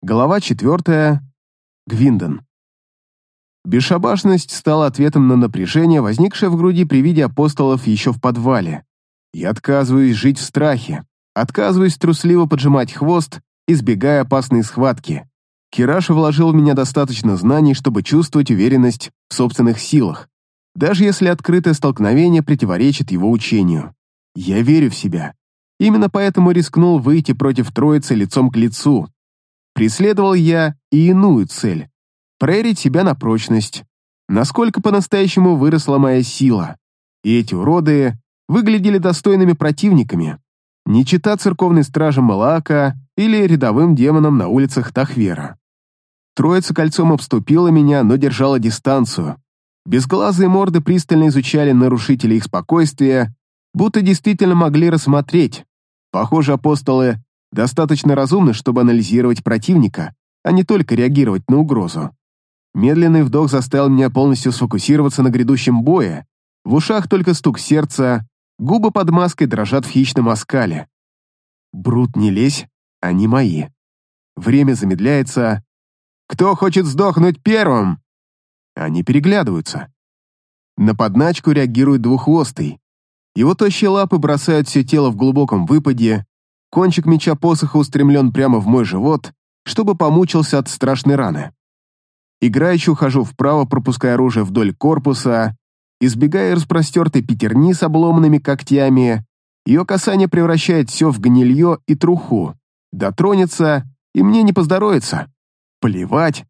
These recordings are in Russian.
Глава четвертая. Гвиндон. Бесшабашность стала ответом на напряжение, возникшее в груди при виде апостолов еще в подвале. Я отказываюсь жить в страхе, отказываюсь трусливо поджимать хвост, избегая опасной схватки. Кираша вложил в меня достаточно знаний, чтобы чувствовать уверенность в собственных силах, даже если открытое столкновение противоречит его учению. Я верю в себя. Именно поэтому рискнул выйти против троицы лицом к лицу, Преследовал я и иную цель — проверить себя на прочность, насколько по-настоящему выросла моя сила. И эти уроды выглядели достойными противниками, не чита церковной стражам Малаака или рядовым демонам на улицах Тахвера. Троица кольцом обступила меня, но держала дистанцию. Безглазые морды пристально изучали нарушителей их спокойствия, будто действительно могли рассмотреть. Похоже, апостолы достаточно разумны, чтобы анализировать противника, а не только реагировать на угрозу. Медленный вдох заставил меня полностью сфокусироваться на грядущем бое, в ушах только стук сердца, губы под маской дрожат в хищном оскале. Брут, не лезь, они мои. Время замедляется. Кто хочет сдохнуть первым? Они переглядываются. На подначку реагирует двуххвостый. Его тощие лапы бросают все тело в глубоком выпаде, Кончик меча посоха устремлен прямо в мой живот, чтобы помучился от страшной раны. Играючи ухожу вправо, пропуская оружие вдоль корпуса, избегая распростертой пятерни с обломанными когтями, ее касание превращает все в гнилье и труху. Дотронется, и мне не поздоровится. Плевать.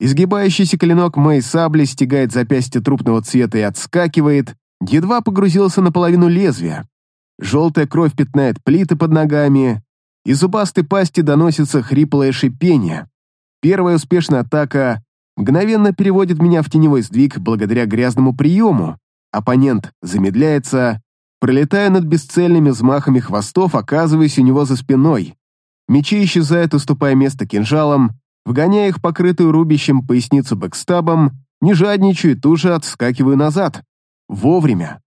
Изгибающийся клинок моей сабли стягает запястье трупного цвета и отскакивает, едва погрузился наполовину лезвия. Желтая кровь пятнает плиты под ногами, из зубастой пасти доносится хриплое шипение. Первая успешная атака мгновенно переводит меня в теневой сдвиг благодаря грязному приему. Оппонент замедляется, пролетая над бесцельными взмахами хвостов, оказываясь у него за спиной. Мечи исчезают, уступая место кинжалам, вгоняя их покрытую рубящим поясницу бэкстабом, не жадничаю и тут же отскакиваю назад. Вовремя.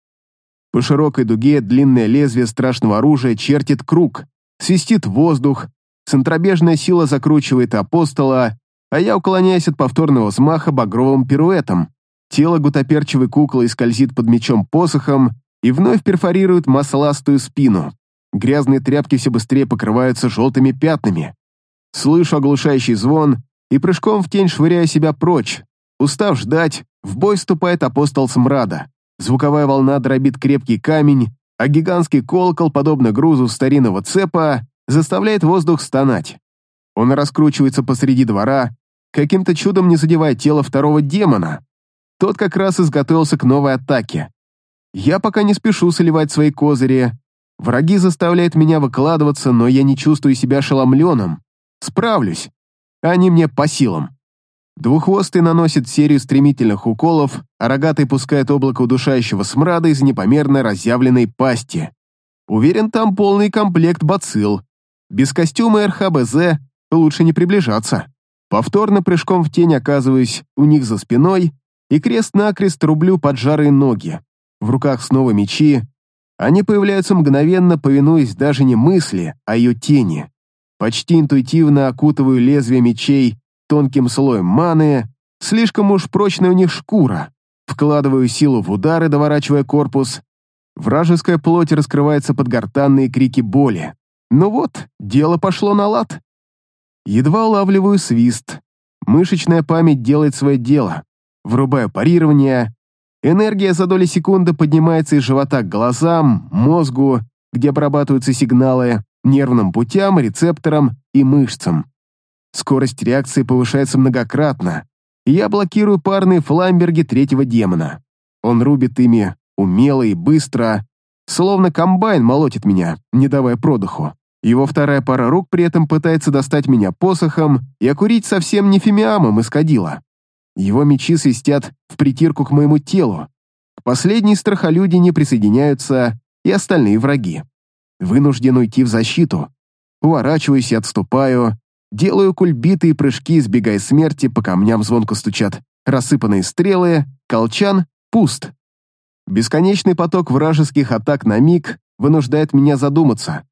По широкой дуге длинное лезвие страшного оружия чертит круг, свистит воздух, центробежная сила закручивает апостола, а я уклоняюсь от повторного взмаха багровым пируэтом. Тело гутоперчивой куклы скользит под мечом посохом и вновь перфорирует масластую спину. Грязные тряпки все быстрее покрываются желтыми пятнами. Слышу оглушающий звон и прыжком в тень швыряю себя прочь. Устав ждать, в бой вступает апостол смрада. Звуковая волна дробит крепкий камень, а гигантский колокол, подобно грузу старинного цепа, заставляет воздух стонать. Он раскручивается посреди двора, каким-то чудом не задевая тело второго демона. Тот как раз изготовился к новой атаке. Я пока не спешу соливать свои козыри. Враги заставляют меня выкладываться, но я не чувствую себя ошеломленным. Справлюсь. Они мне по силам. Двуххвостый наносит серию стремительных уколов, а рогатый пускает облако удушающего смрада из непомерно разъявленной пасти. Уверен, там полный комплект бацилл. Без костюма РХБЗ лучше не приближаться. Повторно прыжком в тень оказываюсь у них за спиной и крест-накрест рублю поджарые ноги. В руках снова мечи. Они появляются мгновенно, повинуясь даже не мысли, а ее тени. Почти интуитивно окутываю лезвие мечей тонким слоем маны, слишком уж прочная у них шкура. Вкладываю силу в удары, доворачивая корпус. Вражеская плоть раскрывается под гортанные крики боли. Ну вот, дело пошло на лад. Едва улавливаю свист. Мышечная память делает свое дело. Врубаю парирование. Энергия за доли секунды поднимается из живота к глазам, мозгу, где обрабатываются сигналы, нервным путям, рецепторам и мышцам. Скорость реакции повышается многократно, и я блокирую парные фламберги третьего демона. Он рубит ими умело и быстро, словно комбайн молотит меня, не давая продыху. Его вторая пара рук при этом пытается достать меня посохом и окурить совсем не фимиамом из кадила. Его мечи свистят в притирку к моему телу. К последней страхолюди не присоединяются и остальные враги. Вынужден уйти в защиту. Уворачиваюсь и отступаю, Делаю кульбиты и прыжки, избегая смерти, по камням звонко стучат рассыпанные стрелы, колчан пуст. Бесконечный поток вражеских атак на миг вынуждает меня задуматься.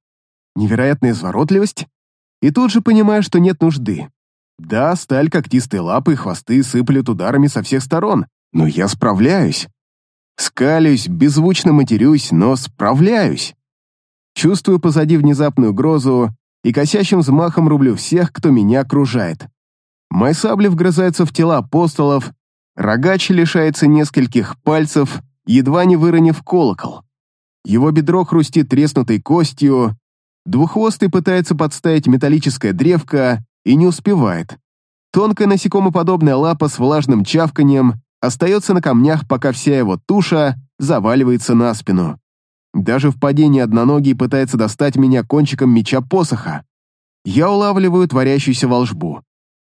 Невероятная изворотливость? И тут же понимаю, что нет нужды. Да, сталь, когтистые лапы и хвосты сыплют ударами со всех сторон, но я справляюсь. Скалюсь, беззвучно матерюсь, но справляюсь. Чувствую позади внезапную угрозу и косящим взмахом рублю всех, кто меня окружает. Мои сабли вгрызаются в тела апостолов, рогач лишается нескольких пальцев, едва не выронив колокол. Его бедро хрустит треснутой костью, двуххвостый пытается подставить металлическое древко и не успевает. Тонкая насекомоподобная лапа с влажным чавканием остается на камнях, пока вся его туша заваливается на спину. Даже в падении одноногий пытается достать меня кончиком меча-посоха. Я улавливаю творящуюся волжбу.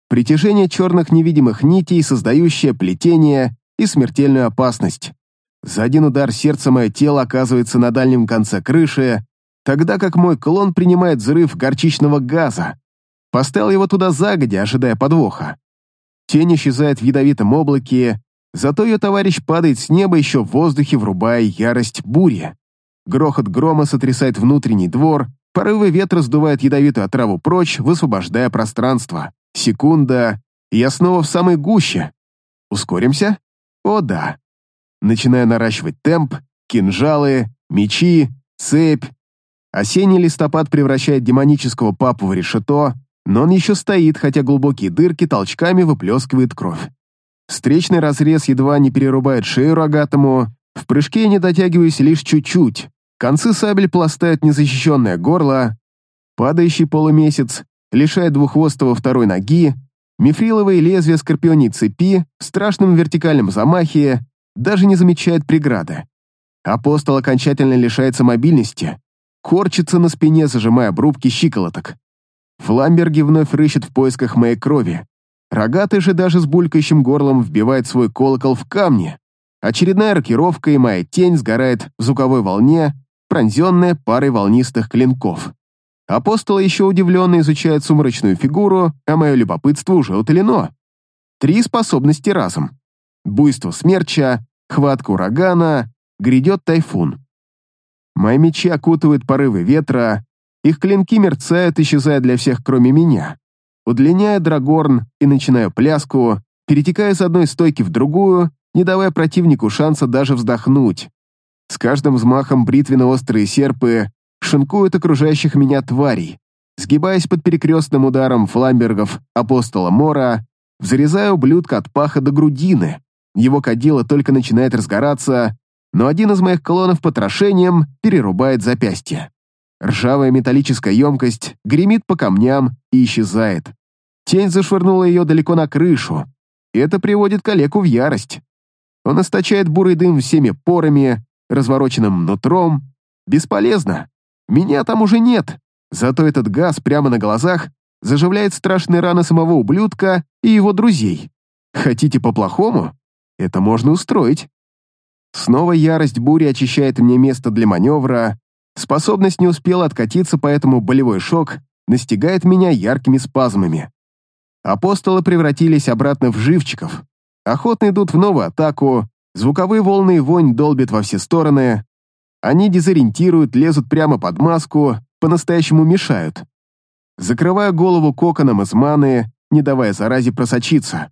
Притяжение черных невидимых нитей, создающее плетение и смертельную опасность. За один удар сердца мое тело оказывается на дальнем конце крыши, тогда как мой клон принимает взрыв горчичного газа. Поставил его туда загодя, ожидая подвоха. Тень исчезает в ядовитом облаке, зато ее товарищ падает с неба еще в воздухе, врубая ярость бури. Грохот грома сотрясает внутренний двор, порывы ветра сдувают ядовитую отраву прочь, высвобождая пространство. Секунда, и я снова в самой гуще. Ускоримся? О да. Начинаю наращивать темп, кинжалы, мечи, цепь. Осенний листопад превращает демонического папу в решето, но он еще стоит, хотя глубокие дырки толчками выплескивает кровь. Встречный разрез едва не перерубает шею рогатому, в прыжке я не дотягиваюсь лишь чуть-чуть. Концы сабель пластают незащищенное горло, падающий полумесяц лишает двуххвостого второй ноги, мифриловые лезвия скорпионей цепи в страшном вертикальном замахе даже не замечает преграды. Апостол окончательно лишается мобильности, корчится на спине, зажимая обрубки щиколоток. Фламберги вновь рыщет в поисках моей крови. Рогатый же даже с булькающим горлом вбивает свой колокол в камни. Очередная рокировка, и моя тень сгорает в звуковой волне, пронзенная парой волнистых клинков. Апостол еще удивленно изучает сумрачную фигуру, а мое любопытство уже утолено. Три способности разом. Буйство смерча, хватка урагана, грядет тайфун. Мои мечи окутывают порывы ветра, их клинки мерцают, исчезая для всех, кроме меня. Удлиняя драгорн и начинаю пляску, перетекая с одной стойки в другую, не давая противнику шанса даже вздохнуть. С каждым взмахом бритвенно-острые серпы шинкуют окружающих меня тварей. Сгибаясь под перекрестным ударом фламбергов апостола Мора, взрезаю ублюдка от паха до грудины. Его кадило только начинает разгораться, но один из моих клонов потрошением перерубает запястье. Ржавая металлическая емкость гремит по камням и исчезает. Тень зашвырнула ее далеко на крышу, это приводит калеку в ярость. Он источает бурый дым всеми порами, развороченным нутром. Бесполезно. Меня там уже нет. Зато этот газ прямо на глазах заживляет страшные раны самого ублюдка и его друзей. Хотите по-плохому? Это можно устроить. Снова ярость бури очищает мне место для маневра, Способность не успела откатиться, поэтому болевой шок настигает меня яркими спазмами. Апостолы превратились обратно в живчиков. Охотно идут в новую атаку, звуковые волны и вонь долбят во все стороны. Они дезориентируют, лезут прямо под маску, по-настоящему мешают. Закрывая голову коконом из маны, не давая заразе просочиться.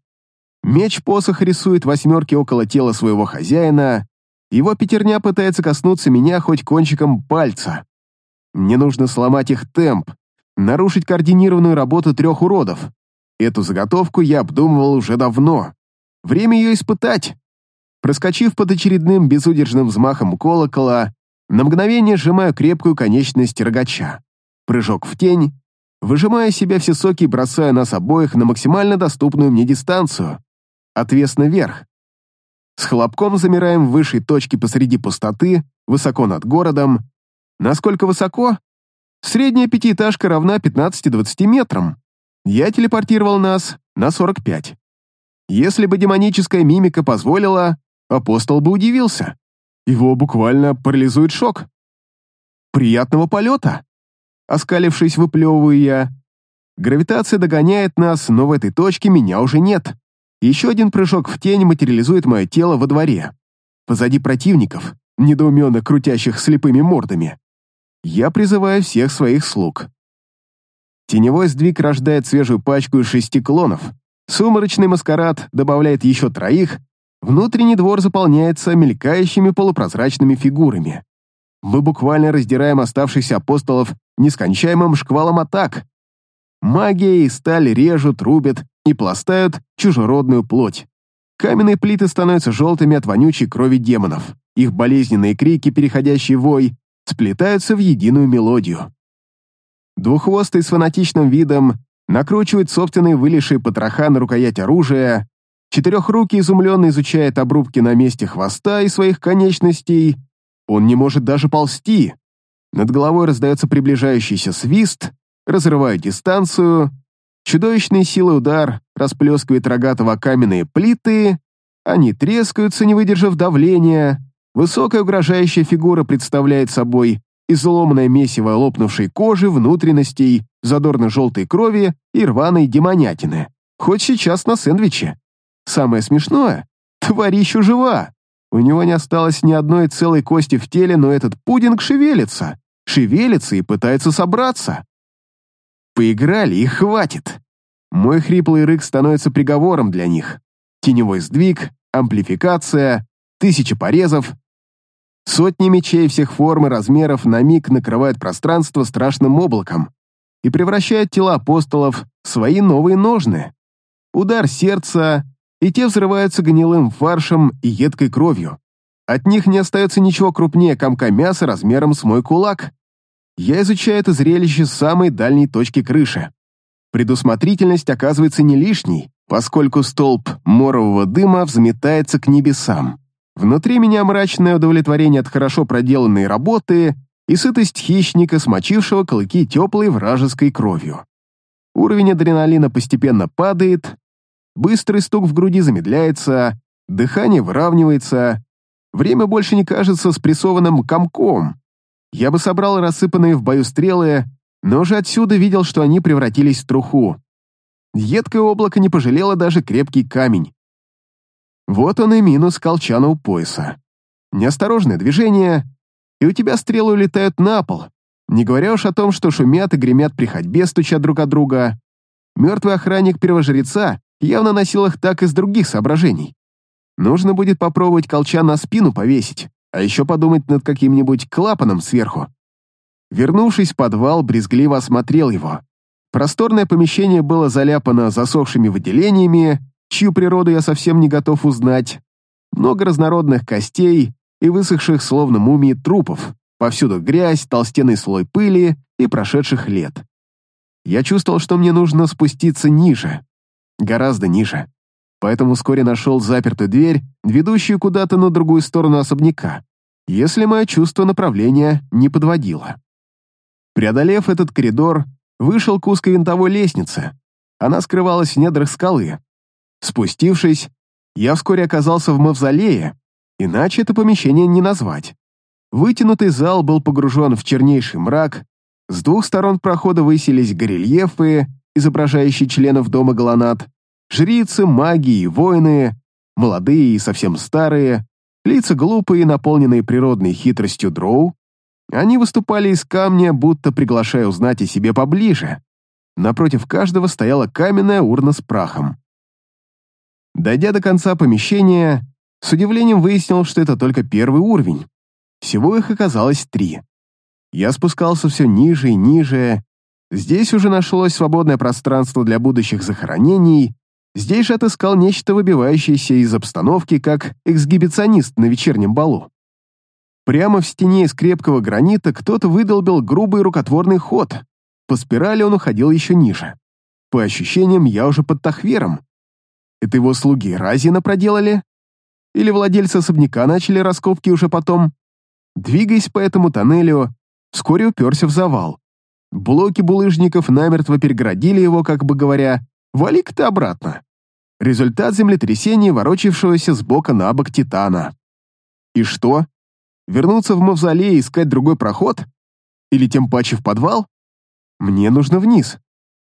Меч-посох рисует восьмерки около тела своего хозяина, его пятерня пытается коснуться меня хоть кончиком пальца. Мне нужно сломать их темп, нарушить координированную работу трех уродов. Эту заготовку я обдумывал уже давно. Время ее испытать. Проскочив под очередным безудержным взмахом колокола, на мгновение сжимаю крепкую конечность рогача. Прыжок в тень, выжимая себя все соки и бросая нас обоих на максимально доступную мне дистанцию. Отвес наверх. С хлопком замираем в высшей точке посреди пустоты, высоко над городом. Насколько высоко? Средняя пятиэтажка равна 15-20 метрам. Я телепортировал нас на 45. Если бы демоническая мимика позволила, апостол бы удивился. Его буквально парализует шок. Приятного полета! Оскалившись, выплевываю я. Гравитация догоняет нас, но в этой точке меня уже нет. Еще один прыжок в тень материализует мое тело во дворе. Позади противников, недоуменно крутящих слепыми мордами. Я призываю всех своих слуг. Теневой сдвиг рождает свежую пачку из шести клонов. Сумрачный маскарад добавляет еще троих. Внутренний двор заполняется мелькающими полупрозрачными фигурами. Мы буквально раздираем оставшихся апостолов нескончаемым шквалом атак. Магия и сталь режут, рубят и пластают чужеродную плоть. Каменные плиты становятся желтыми от вонючей крови демонов. Их болезненные крики, переходящие в вой, сплетаются в единую мелодию. Двуххвостый с фанатичным видом накручивает собственные вылезшие потроха на рукоять оружия, четырехрукий изумленно изучает обрубки на месте хвоста и своих конечностей. Он не может даже ползти. Над головой раздается приближающийся свист, разрывает дистанцию, чудовищной силой удар расплескивает рогатого каменные плиты, они трескаются, не выдержав давления, высокая угрожающая фигура представляет собой изломанное месиво лопнувшей кожи, внутренностей, задорно-желтой крови и рваной демонятины. Хоть сейчас на сэндвиче. Самое смешное — тварищу жива. У него не осталось ни одной целой кости в теле, но этот пудинг шевелится. Шевелится и пытается собраться. Поиграли и хватит. Мой хриплый рык становится приговором для них. Теневой сдвиг, амплификация, тысячи порезов, Сотни мечей всех форм и размеров на миг накрывают пространство страшным облаком и превращают тела апостолов в свои новые ножны. Удар сердца, и те взрываются гнилым фаршем и едкой кровью. От них не остается ничего крупнее комка мяса размером с мой кулак. Я изучаю это зрелище с самой дальней точки крыши. Предусмотрительность оказывается не лишней, поскольку столб морового дыма взметается к небесам. Внутри меня мрачное удовлетворение от хорошо проделанной работы и сытость хищника, смочившего клыки теплой вражеской кровью. Уровень адреналина постепенно падает, быстрый стук в груди замедляется, дыхание выравнивается, время больше не кажется спрессованным комком. Я бы собрал рассыпанные в бою стрелы, но уже отсюда видел, что они превратились в труху. Едкое облако не пожалело даже крепкий камень. Вот он и минус колчана у пояса. Неосторожное движение, и у тебя стрелы улетают на пол, не говоря уж о том, что шумят и гремят при ходьбе, стуча друг от друга. Мертвый охранник первожреца явно носил их так из других соображений. Нужно будет попробовать колчан на спину повесить, а еще подумать над каким-нибудь клапаном сверху. Вернувшись в подвал, брезгливо осмотрел его. Просторное помещение было заляпано засохшими выделениями, чью природу я совсем не готов узнать. Много разнородных костей и высохших, словно мумии, трупов. Повсюду грязь, толстенный слой пыли и прошедших лет. Я чувствовал, что мне нужно спуститься ниже. Гораздо ниже. Поэтому вскоре нашел запертую дверь, ведущую куда-то на другую сторону особняка, если мое чувство направления не подводило. Преодолев этот коридор, вышел к узкой винтовой лестнице. Она скрывалась в недрах скалы, Спустившись, я вскоре оказался в мавзолее, иначе это помещение не назвать. Вытянутый зал был погружен в чернейший мрак, с двух сторон прохода высились горельефы, изображающие членов дома Галанат, жрицы, маги и воины, молодые и совсем старые, лица глупые, наполненные природной хитростью дроу. Они выступали из камня, будто приглашая узнать о себе поближе. Напротив каждого стояла каменная урна с прахом. Дойдя до конца помещения, с удивлением выяснил, что это только первый уровень. Всего их оказалось три. Я спускался все ниже и ниже. Здесь уже нашлось свободное пространство для будущих захоронений. Здесь же отыскал нечто выбивающееся из обстановки, как эксгибиционист на вечернем балу. Прямо в стене из крепкого гранита кто-то выдолбил грубый рукотворный ход. По спирали он уходил еще ниже. По ощущениям, я уже под Тахвером. Это его слуги Разина проделали? Или владельцы особняка начали раскопки уже потом? Двигаясь по этому тоннелю, вскоре уперся в завал. Блоки булыжников намертво перегородили его, как бы говоря, «Вали-ка ты обратно». Результат землетрясения, ворочавшегося с бока на бок Титана. И что? Вернуться в мавзолей и искать другой проход? Или тем паче в подвал? Мне нужно вниз.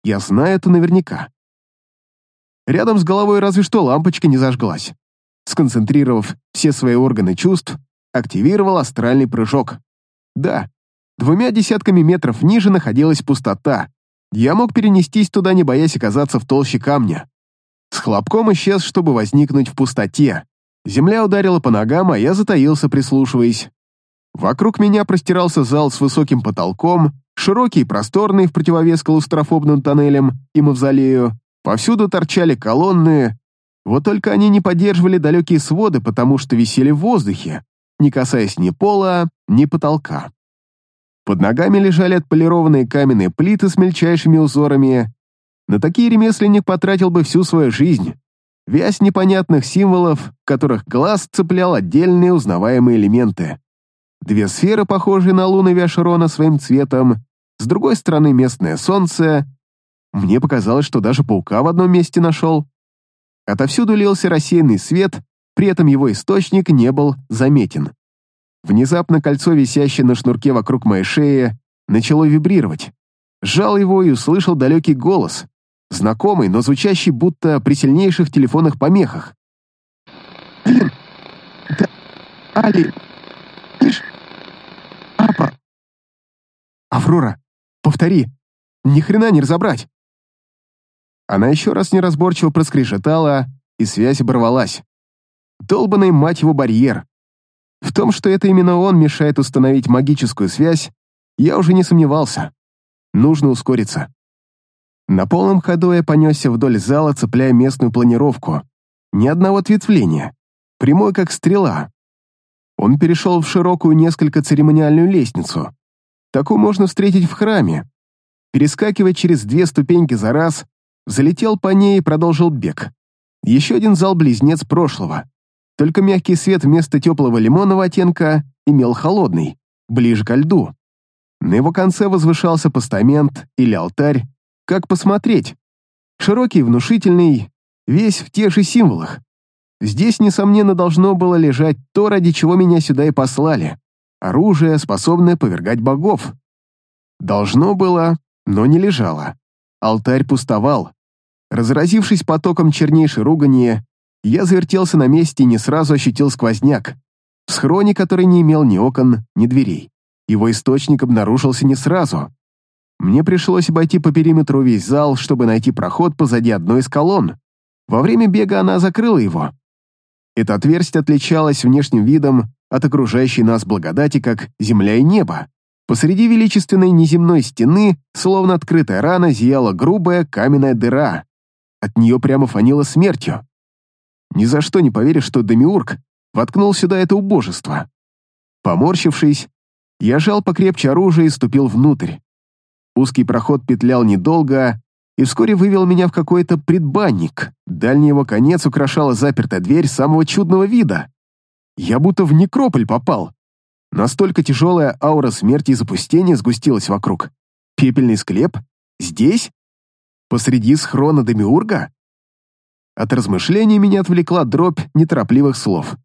Я знаю это наверняка. Рядом с головой разве что лампочка не зажглась. Сконцентрировав все свои органы чувств, активировал астральный прыжок. Да, двумя десятками метров ниже находилась пустота, я мог перенестись туда, не боясь оказаться в толще камня. С хлопком исчез, чтобы возникнуть в пустоте. Земля ударила по ногам, а я затаился, прислушиваясь. Вокруг меня простирался зал с высоким потолком, широкий и просторный в противовес клаустрофобным тоннелям и мавзолею. Повсюду торчали колонны, вот только они не поддерживали далекие своды, потому что висели в воздухе, не касаясь ни пола, ни потолка. Под ногами лежали отполированные каменные плиты с мельчайшими узорами. На такие ремесленник потратил бы всю свою жизнь. Вязь непонятных символов, в которых глаз цеплял отдельные узнаваемые элементы. Две сферы, похожие на луны Виашерона своим цветом, с другой стороны местное солнце. Мне показалось, что даже паука в одном месте нашел. Отовсюду лился рассеянный свет, при этом его источник не был заметен. Внезапно кольцо, висящее на шнурке вокруг моей шеи, начало вибрировать. Сжал его и услышал далекий голос, знакомый, но звучащий будто при сильнейших телефонных помехах. «Блин! Да... Али... Ишь... Папа...» «Аврора, повтори! Ни хрена не разобрать!» Она еще раз неразборчиво проскрежетала, и связь оборвалась. Долбанный, мать его, барьер. В том, что это именно он мешает установить магическую связь, я уже не сомневался. Нужно ускориться. На полном ходу я понесся вдоль зала, цепляя местную планировку. Ни одного ответвления. Прямой, как стрела. Он перешел в широкую, несколько церемониальную лестницу. Такую можно встретить в храме. Перескакивая через две ступеньки за раз, залетел по ней и продолжил бег. Еще один зал-близнец прошлого. Только мягкий свет вместо теплого лимонного оттенка имел холодный, ближе ко льду. На его конце возвышался постамент или алтарь, как посмотреть. Широкий, внушительный, весь в тех же символах. Здесь, несомненно, должно было лежать то, ради чего меня сюда и послали. Оружие, способное повергать богов. Должно было, но не лежало. Алтарь пустовал. Разразившись потоком чернейшей ругани, я завертелся на месте и не сразу ощутил сквозняк. В схроне, который не имел ни окон, ни дверей. Его источник обнаружился не сразу. Мне пришлось обойти по периметру весь зал, чтобы найти проход позади одной из колонн. Во время бега она закрыла его. Это отверстие отличалось внешним видом от окружающей нас благодати, как земля и небо. Посреди величественной неземной стены, словно открытая рана, зияла грубая каменная дыра. От нее прямо фанило смертью. Ни за что не поверишь, что Демиург воткнул сюда это убожество. Поморщившись, я жал покрепче оружие и ступил внутрь. Узкий проход петлял недолго и вскоре вывел меня в какой-то предбанник. Дальний его конец украшала запертая дверь самого чудного вида. Я будто в некрополь попал. Настолько тяжелая аура смерти и запустения сгустилась вокруг. Пепельный склеп? Здесь? Посреди схрона Демиурга? От размышлений меня отвлекла дробь неторопливых слов.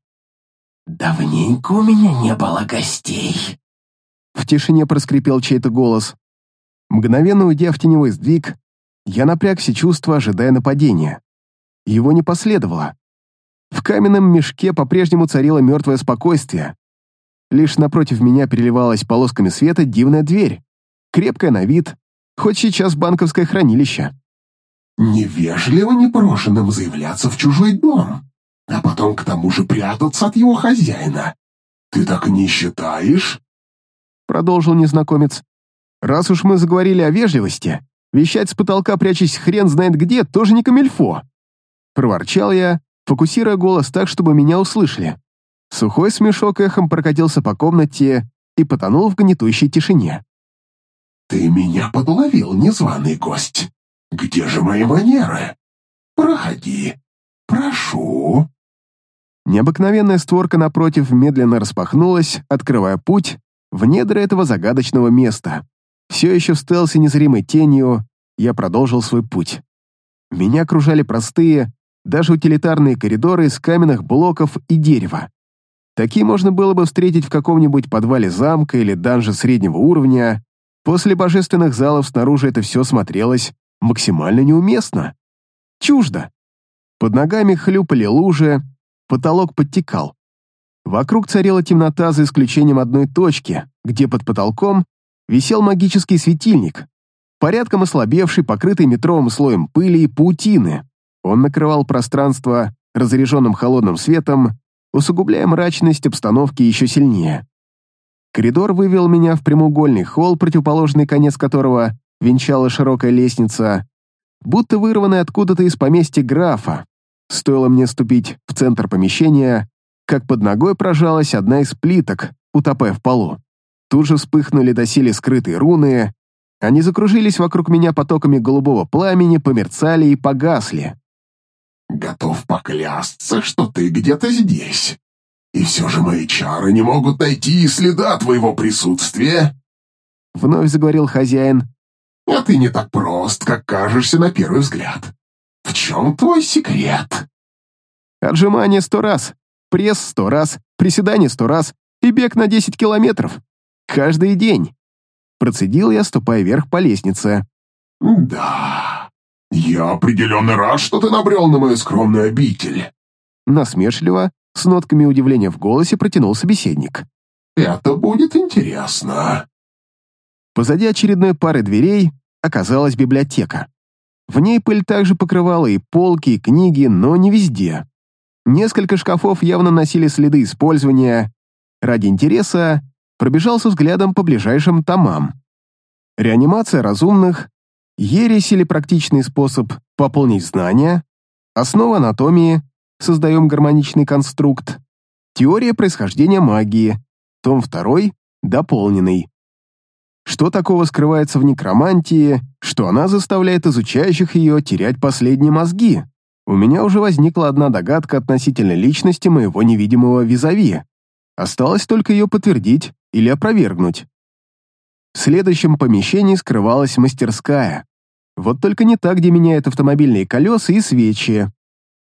«Давненько у меня не было гостей», — в тишине проскрипел чей-то голос. Мгновенно уйдя в теневой сдвиг, я напряг все чувства, ожидая нападения. Его не последовало. В каменном мешке по-прежнему царило мертвое спокойствие. Лишь напротив меня переливалась полосками света дивная дверь, крепкая на вид, хоть сейчас банковское хранилище. Невежливо непрошенным заявляться в чужой дом, а потом к тому же прятаться от его хозяина. Ты так не считаешь?» Продолжил незнакомец. «Раз уж мы заговорили о вежливости, вещать с потолка, прячась хрен знает где, тоже не камельфо!» Проворчал я, фокусируя голос так, чтобы меня услышали. Сухой смешок эхом прокатился по комнате и потонул в гнетущей тишине. «Ты меня подловил, незваный гость!» Где же мои манеры? Проходи. Прошу». Необыкновенная створка напротив медленно распахнулась, открывая путь в недра этого загадочного места. Все еще в стелсе незримой тенью я продолжил свой путь. Меня окружали простые, даже утилитарные коридоры из каменных блоков и дерева. Такие можно было бы встретить в каком-нибудь подвале замка или данже среднего уровня. После божественных залов снаружи это все смотрелось максимально неуместно. Чуждо. Под ногами хлюпали лужи, потолок подтекал. Вокруг царила темнота за исключением одной точки, где под потолком висел магический светильник. порядком ослабевший, покрытый метровым слоем пыли и паутины. Он накрывал пространство разряженным холодным светом, усугубляя мрачность обстановки еще сильнее. Коридор вывел меня в прямоугольный холл, противоположный конец которого венчала широкая лестница, будто вырванная откуда-то из поместья графа. Стоило мне ступить в центр помещения, как под ногой прожалась одна из плиток, утопая в полу. Тут же вспыхнули доселе скрытые руны, они закружились вокруг меня потоками голубого пламени, померцали и погасли. «Готов поклясться, что ты где-то здесь. И все же мои чары не могут найти и следа твоего присутствия», — вновь заговорил хозяин. «А ты не так прост, как кажешься на первый взгляд. В чем твой секрет?» «Отжимание сто раз, пресс сто раз, приседание сто раз и бег на десять километров. Каждый день. Процедил я, ступая вверх по лестнице. «Да, я определенно рад, что ты набрел на мою скромную обитель». Насмешливо, с нотками удивления в голосе протянул собеседник. «Это будет интересно». Позади очередной пары дверей оказалась библиотека. В ней пыль также покрывала и полки, и книги, но не везде. Несколько шкафов явно носили следы использования. Ради интереса пробежался взглядом по ближайшим томам. Реанимация разумных, ересь или практичный способ пополнить знания, основа анатомии, создаем гармоничный конструкт, теория происхождения магии, том 2, дополненный. Что такого скрывается в некромантии, что она заставляет изучающих ее терять последние мозги? У меня уже возникла одна догадка относительно личности моего невидимого визави. Осталось только ее подтвердить или опровергнуть. В следующем помещении скрывалась мастерская. Вот только не та, где меняют автомобильные колеса и свечи.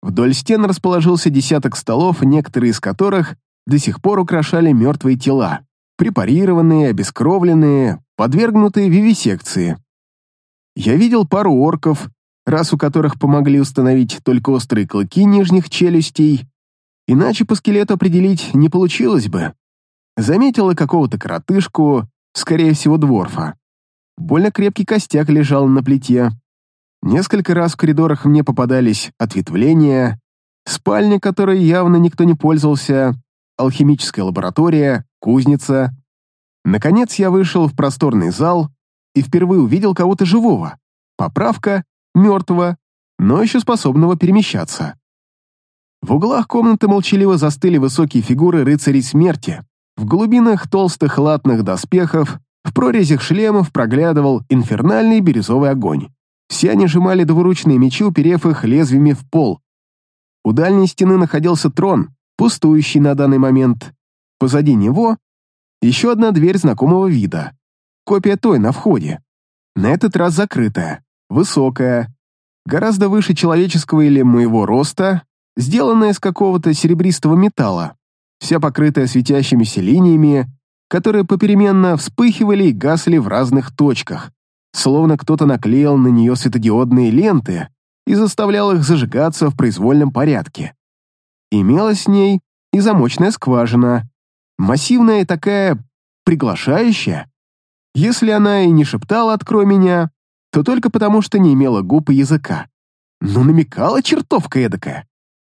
Вдоль стен расположился десяток столов, некоторые из которых до сих пор украшали мертвые тела, препарированные, обескровленные, подвергнутые вивисекции. Я видел пару орков, раз у которых помогли установить только острые клыки нижних челюстей, иначе по скелету определить не получилось бы. Заметила какого-то коротышку, скорее всего, дворфа. Больно крепкий костяк лежал на плите. Несколько раз в коридорах мне попадались ответвления, спальня, которой явно никто не пользовался, алхимическая лаборатория, кузница. Наконец я вышел в просторный зал и впервые увидел кого-то живого. Поправка — мертвого, но еще способного перемещаться. В углах комнаты молчаливо застыли высокие фигуры рыцарей смерти. В глубинах толстых латных доспехов, в прорезях шлемов проглядывал инфернальный бирюзовый огонь. Все они сжимали двуручные мечи, уперев их лезвиями в пол. У дальней стены находился трон, пустующий на данный момент. Позади него еще одна дверь знакомого вида. Копия той на входе. На этот раз закрытая, высокая, гораздо выше человеческого или моего роста, сделанная из какого-то серебристого металла вся покрытая светящимися линиями, которые попеременно вспыхивали и гасли в разных точках, словно кто-то наклеил на нее светодиодные ленты и заставлял их зажигаться в произвольном порядке. Имелась с ней и замочная скважина, массивная такая приглашающая. Если она и не шептала «открой меня», то только потому, что не имела губ и языка. Но намекала чертовка эдакая.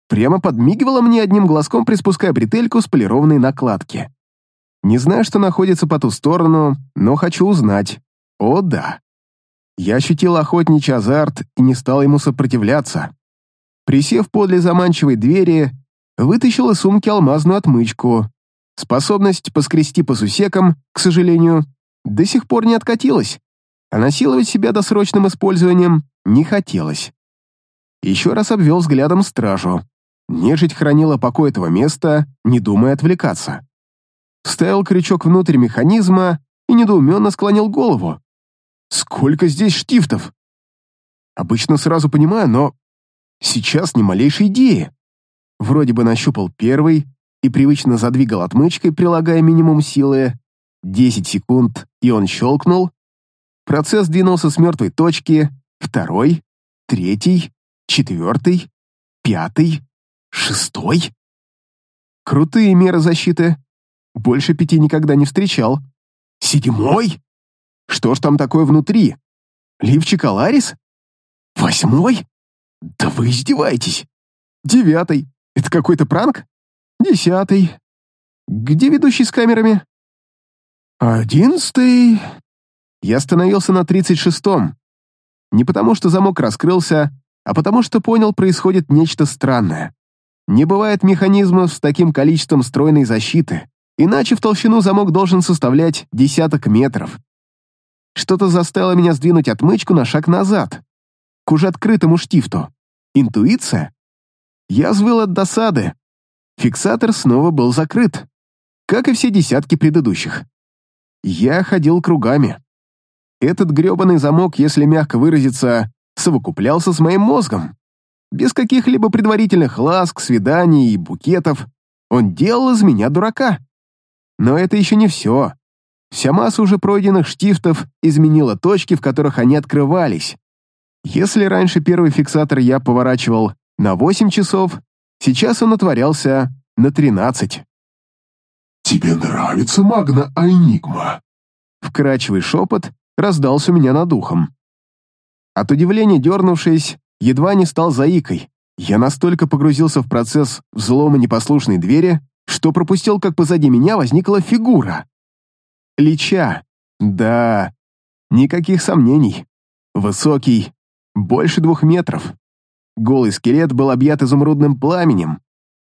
Прямо подмигивала мне одним глазком, приспуская бретельку с полированной накладки. Не знаю, что находится по ту сторону, но хочу узнать. О, да. Я ощутил охотничий азарт и не стал ему сопротивляться. Присев подле заманчивой двери, вытащил из сумки алмазную отмычку. Способность поскрести по сусекам, к сожалению, до сих пор не откатилась, а насиловать себя досрочным использованием не хотелось. Еще раз обвел взглядом стражу. Нежить хранила покой этого места, не думая отвлекаться. Вставил крючок внутрь механизма и недоуменно склонил голову. Сколько здесь штифтов? Обычно сразу понимаю, но сейчас ни малейшей идеи. Вроде бы нащупал первый и привычно задвигал отмычкой, прилагая минимум силы. Десять секунд, и он щелкнул. Процесс двинулся с мертвой точки. Второй, третий, четвертый, пятый. Шестой? Крутые меры защиты. Больше пяти никогда не встречал. Седьмой? Что ж там такое внутри? Лифчик Аларис? Восьмой? Да вы издеваетесь. Девятый. Это какой-то пранк? Десятый. Где ведущий с камерами? Одиннадцатый. Я остановился на тридцать шестом. Не потому, что замок раскрылся, а потому что понял, происходит нечто странное. Не бывает механизмов с таким количеством стройной защиты, иначе в толщину замок должен составлять десяток метров. Что-то заставило меня сдвинуть отмычку на шаг назад, к уже открытому штифту. Интуиция? Я взвыл от досады. Фиксатор снова был закрыт, как и все десятки предыдущих. Я ходил кругами. Этот грёбаный замок, если мягко выразиться, совокуплялся с моим мозгом. Без каких-либо предварительных ласк, свиданий и букетов он делал из меня дурака. Но это еще не все. Вся масса уже пройденных штифтов изменила точки, в которых они открывались. Если раньше первый фиксатор я поворачивал на 8 часов, сейчас он отворялся на 13. «Тебе нравится Магна Айнигма?» Вкрачивый шепот раздался у меня над ухом. От удивления дернувшись, едва не стал заикой. Я настолько погрузился в процесс взлома непослушной двери, что пропустил, как позади меня возникла фигура. Лича. Да, никаких сомнений. Высокий, больше двух метров. Голый скелет был объят изумрудным пламенем,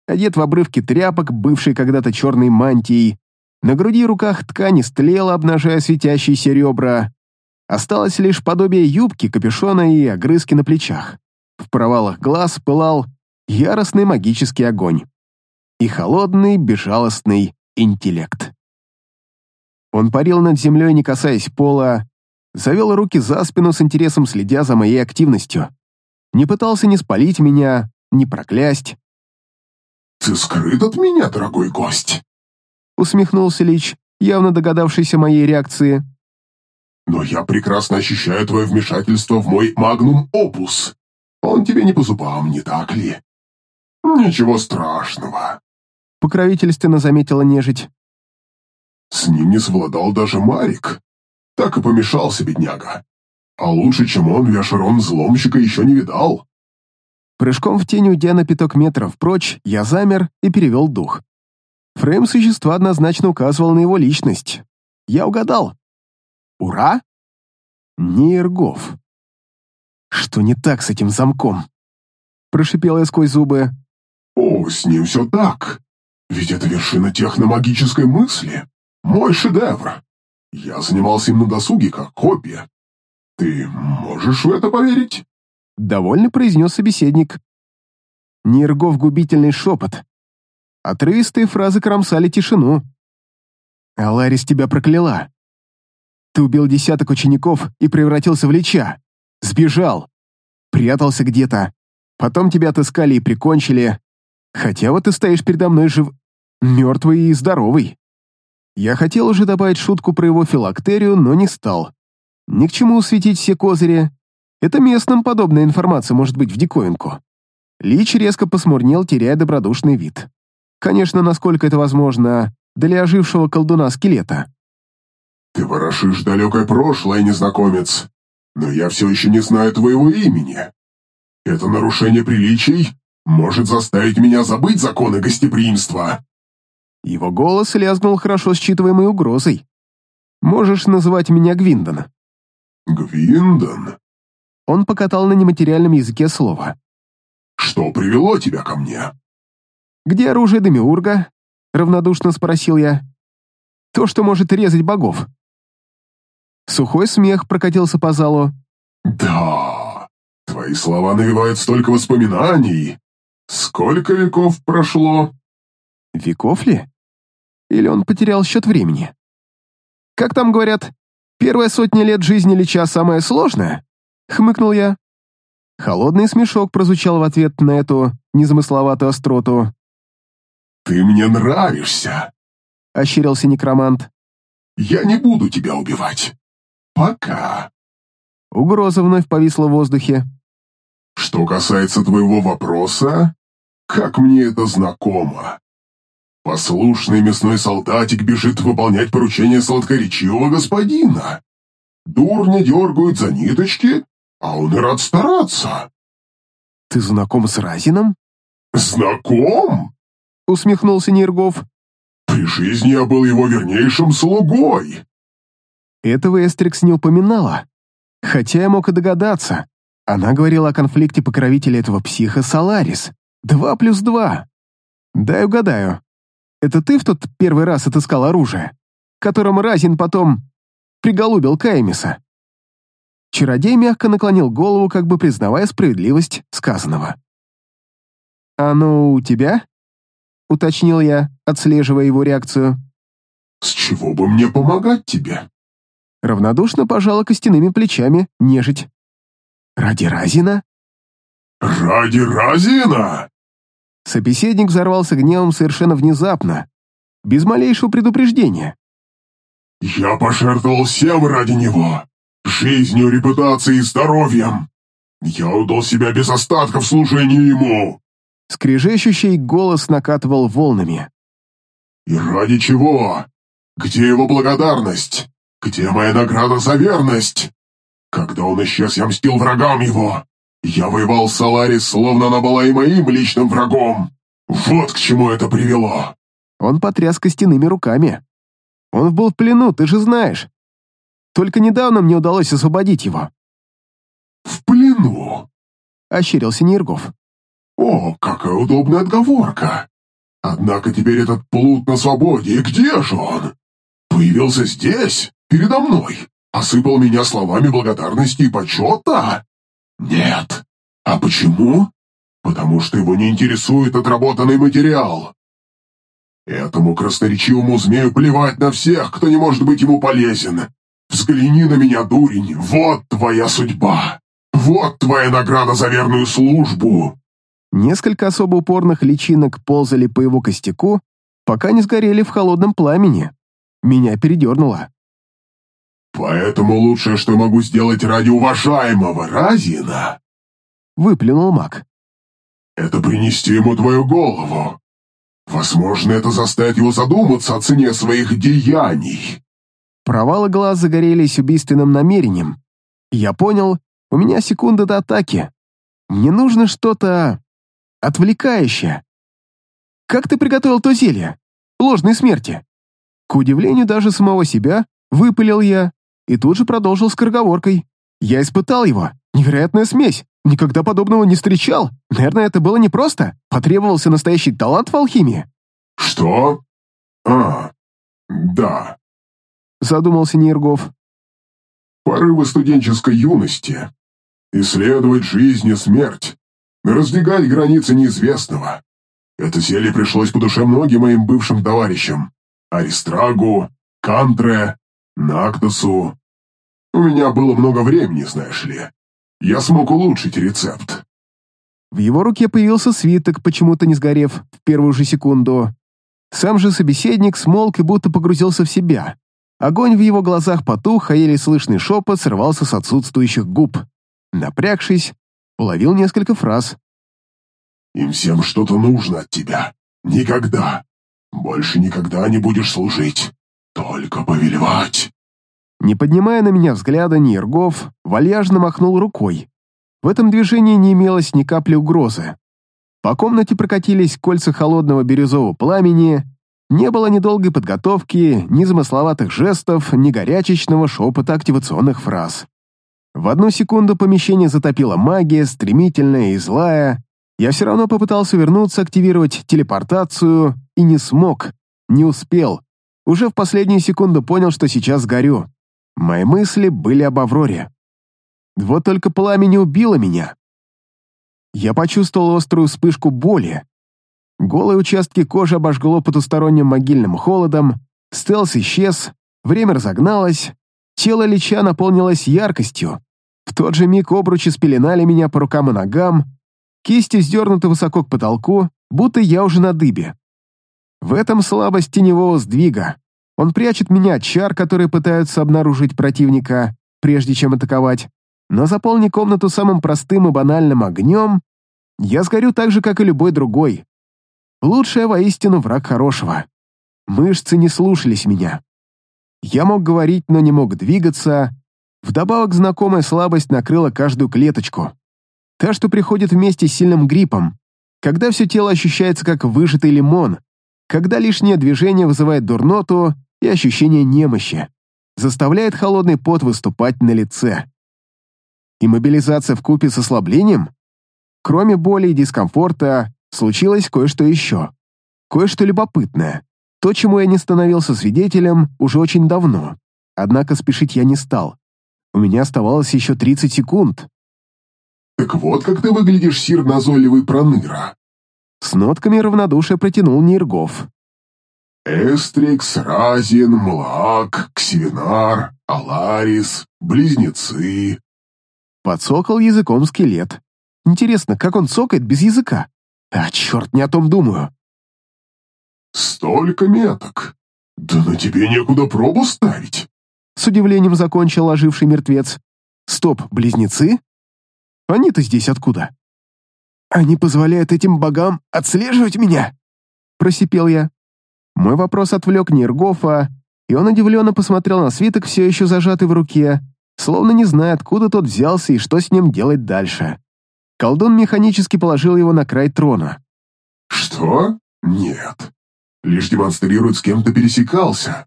одет в обрывки тряпок, бывшей когда-то черной мантией. На груди и руках ткань стлела, обнажая светящиеся ребра. Осталось лишь подобие юбки, капюшона и огрызки на плечах. В провалах глаз пылал яростный магический огонь и холодный, безжалостный интеллект. Он парил над землей, не касаясь пола, завел руки за спину с интересом, следя за моей активностью. Не пытался ни спалить меня, ни проклясть. «Ты скрыт от меня, дорогой гость?» Усмехнулся Лич, явно догадавшийся моей реакции. «Но я прекрасно ощущаю твое вмешательство в мой магнум-опус. Он тебе не по зубам, не так ли?» «Ничего страшного», — покровительственно заметила нежить. С ним не совладал даже Марик. Так и помешался бедняга. А лучше, чем он, Виашерон взломщика еще не видал. Прыжком в тень уйдя на пяток метров прочь, я замер и перевел дух. Фрейм существа однозначно указывал на его личность. Я угадал. Ура? Нейргов. Что не так с этим замком? Прошипел я сквозь зубы. О, с ним все так. Ведь это вершина техномагической мысли. Мой шедевр. Я занимался им на досуге, как копия. Ты можешь в это поверить?» Довольно произнес собеседник. Нергов губительный шепот. Отрывистые фразы кромсали тишину. «Аларис тебя прокляла. Ты убил десяток учеников и превратился в лича. Сбежал. Прятался где-то. Потом тебя отыскали и прикончили. Хотя вот ты стоишь передо мной жив... мертвый и здоровый. Я хотел уже добавить шутку про его филактерию, но не стал. Ни к чему светить все козыри. Это местным подобная информация может быть в диковинку. Лич резко посмурнел, теряя добродушный вид. Конечно, насколько это возможно для ожившего колдуна-скелета. «Ты ворошишь далекое прошлое, незнакомец, но я все еще не знаю твоего имени. Это нарушение приличий может заставить меня забыть законы гостеприимства». Его голос лязгнул хорошо считываемой угрозой. «Можешь называть меня Гвиндон». «Гвиндон?» Он покатал на нематериальном языке слово. «Что привело тебя ко мне?» «Где оружие Демиурга?» — равнодушно спросил я. «То, что может резать богов». Сухой смех прокатился по залу. «Да, твои слова навевают столько воспоминаний. Сколько веков прошло?» Веков ли? Или он потерял счет времени? Как там говорят, первая сотня лет жизни Лича самая сложная? Хмыкнул я. Холодный смешок прозвучал в ответ на эту незамысловатую остроту. «Ты мне нравишься», — ощерился некромант. «Я не буду тебя убивать. Пока». Угроза вновь повисла в воздухе. «Что касается твоего вопроса, как мне это знакомо. Послушный мясной солдатик бежит выполнять поручение сладкоречивого господина. Дурни дергают за ниточки, а он и рад стараться». «Ты знаком с Разином?» «Знаком?» — усмехнулся Нергов. «При жизни я был его вернейшим слугой». Этого Эстрикс не упоминала, хотя я мог и догадаться. Она говорила о конфликте покровителя этого психа Саларис. Два плюс два. Дай угадаю. Это ты в тот первый раз отыскал оружие, которым Разин потом приголубил Каймиса?» Чародей мягко наклонил голову, как бы признавая справедливость сказанного. «А ну, у тебя?» — уточнил я, отслеживая его реакцию. «С чего бы мне помогать тебе?» Равнодушно пожала костяными плечами нежить. Ради Разина? Ради Разина? Собеседник взорвался гневом совершенно внезапно, без малейшего предупреждения. Я пожертвовал всем ради него. Жизнью, репутацией и здоровьем. Я удал себя без остатка в служении ему. Скрежещущий голос накатывал волнами. И ради чего? Где его благодарность? Где моя награда за верность? Когда он исчез, я мстил врагам его. Я воевал с Саларис, словно она была и моим личным врагом. Вот к чему это привело. Он потряс костяными руками. Он был в плену, ты же знаешь. Только недавно мне удалось освободить его. В плену? Ощерился Ниргов. О, какая удобная отговорка. Однако теперь этот плут на свободе, и где же он? Появился здесь, передо мной осыпал меня словами благодарности и почета? Нет. А почему? Потому что его не интересует отработанный материал. Этому красноречивому змею плевать на всех, кто не может быть ему полезен. Взгляни на меня, дурень, вот твоя судьба. Вот твоя награда за верную службу. Несколько особо упорных личинок ползали по его костяку, пока не сгорели в холодном пламени. Меня передернуло. «Поэтому лучшее, что могу сделать ради уважаемого Разина...» Выплюнул маг. «Это принести ему твою голову. Возможно, это заставит его задуматься о цене своих деяний». Провалы глаз загорелись убийственным намерением. Я понял, у меня секунда до атаки. Мне нужно что-то отвлекающее. Как ты приготовил то зелье? Ложной смерти. К удивлению даже самого себя, выпалил я и тут же продолжил скороговоркой. «Я испытал его. Невероятная смесь. Никогда подобного не встречал. Наверное, это было непросто. Потребовался настоящий талант в алхимии». «Что? А, да», — задумался Нергов. «Порывы студенческой юности. Исследовать жизнь и смерть. Раздвигать границы неизвестного. Это зелье пришлось по душе многим моим бывшим товарищам. Аристрагу, Кантре, Нактусу, у меня было много времени, знаешь ли. Я смог улучшить рецепт». В его руке появился свиток, почему-то не сгорев в первую же секунду. Сам же собеседник смолк и будто погрузился в себя. Огонь в его глазах потух, а еле слышный шепот срывался с отсутствующих губ. Напрягшись, уловил несколько фраз. «Им всем что-то нужно от тебя. Никогда. Больше никогда не будешь служить. Только повелевать». Не поднимая на меня взгляда Нергов, вальяжно махнул рукой. В этом движении не имелось ни капли угрозы. По комнате прокатились кольца холодного бирюзового пламени, не было ни долгой подготовки, ни замысловатых жестов, ни горячечного шепота активационных фраз. В одну секунду помещение затопила магия, стремительная и злая. Я все равно попытался вернуться, активировать телепортацию, и не смог, не успел. Уже в последнюю секунду понял, что сейчас горю. Мои мысли были об Авроре. Вот только пламя не убило меня. Я почувствовал острую вспышку боли. Голые участки кожи обожгло потусторонним могильным холодом, стелс исчез, время разогналось, тело Лича наполнилось яркостью. В тот же миг обручи спеленали меня по рукам и ногам, кисти сдернуты высоко к потолку, будто я уже на дыбе. В этом слабость теневого сдвига. Он прячет меня от чар, которые пытаются обнаружить противника, прежде чем атаковать. Но заполни комнату самым простым и банальным огнем, я сгорю так же, как и любой другой. Лучшее воистину враг хорошего. Мышцы не слушались меня. Я мог говорить, но не мог двигаться. Вдобавок знакомая слабость накрыла каждую клеточку. Та, что приходит вместе с сильным гриппом, когда все тело ощущается как выжатый лимон, когда лишнее движение вызывает дурноту и ощущение немощи, заставляет холодный пот выступать на лице. И мобилизация купе с ослаблением? Кроме боли и дискомфорта, случилось кое-что еще. Кое-что любопытное. То, чему я не становился свидетелем уже очень давно. Однако спешить я не стал. У меня оставалось еще 30 секунд. «Так вот, как ты выглядишь, сир назойливый проныра!» С нотками равнодушия протянул Ниргов. «Эстрикс, Разин, Млак, Ксивинар, Аларис, Близнецы». Подсокал языком скелет. Интересно, как он цокает без языка? А, черт, не о том думаю. «Столько меток! Да на тебе некуда пробу ставить!» С удивлением закончил оживший мертвец. «Стоп, близнецы? Они-то здесь откуда?» «Они позволяют этим богам отслеживать меня?» Просипел я. Мой вопрос отвлек Нергофа, и он удивленно посмотрел на свиток, все еще зажатый в руке, словно не зная, откуда тот взялся и что с ним делать дальше. Колдун механически положил его на край трона. «Что? Нет. Лишь демонстрирует, с кем то пересекался.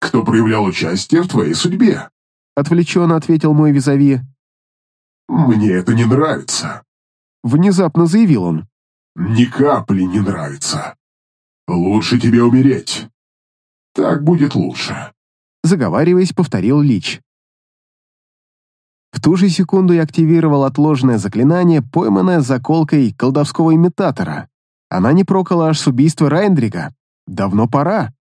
Кто проявлял участие в твоей судьбе?» Отвлеченно ответил мой визави. «Мне это не нравится», — внезапно заявил он. «Ни капли не нравится. Лучше тебе умереть. Так будет лучше», — заговариваясь, повторил Лич. В ту же секунду я активировал отложенное заклинание, пойманное заколкой колдовского имитатора. Она не прокала аж с убийства Райндрига. Давно пора.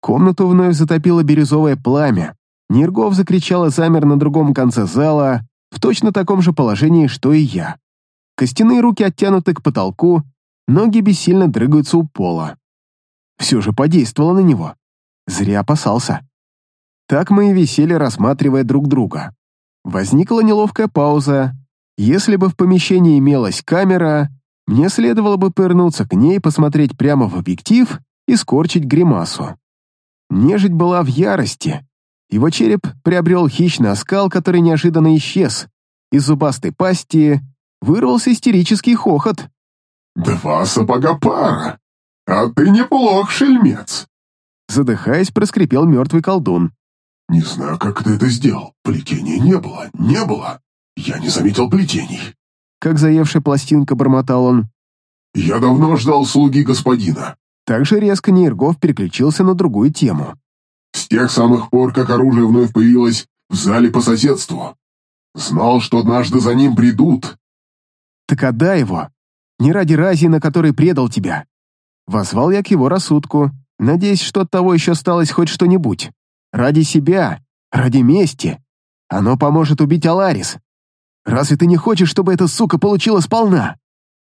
Комнату вновь затопило бирюзовое пламя. Нергов закричал и замер на другом конце зала, в точно таком же положении, что и я. Костяные руки оттянуты к потолку, ноги бессильно дрыгаются у пола. Все же подействовало на него. Зря опасался. Так мы и висели, рассматривая друг друга. Возникла неловкая пауза. Если бы в помещении имелась камера, мне следовало бы повернуться к ней, посмотреть прямо в объектив и скорчить гримасу. Нежить была в ярости. Его череп приобрел хищный оскал, который неожиданно исчез. Из зубастой пасти вырвался истерический хохот. «Два сапога пара! А ты неплох, шельмец!» Задыхаясь, проскрипел мертвый колдун. «Не знаю, как ты это сделал. Плетений не было, не было. Я не заметил плетений». Как заевшая пластинка бормотал он. «Я давно ждал слуги господина». Также резко Нейргов переключился на другую тему. «С тех самых пор, как оружие вновь появилось в зале по соседству. Знал, что однажды за ним придут». «Так отдай его. Не ради рази, на который предал тебя». Возвал я к его рассудку, надеясь, что от того еще осталось хоть что-нибудь. Ради себя, ради мести. Оно поможет убить Аларис. Разве ты не хочешь, чтобы эта сука получила сполна?»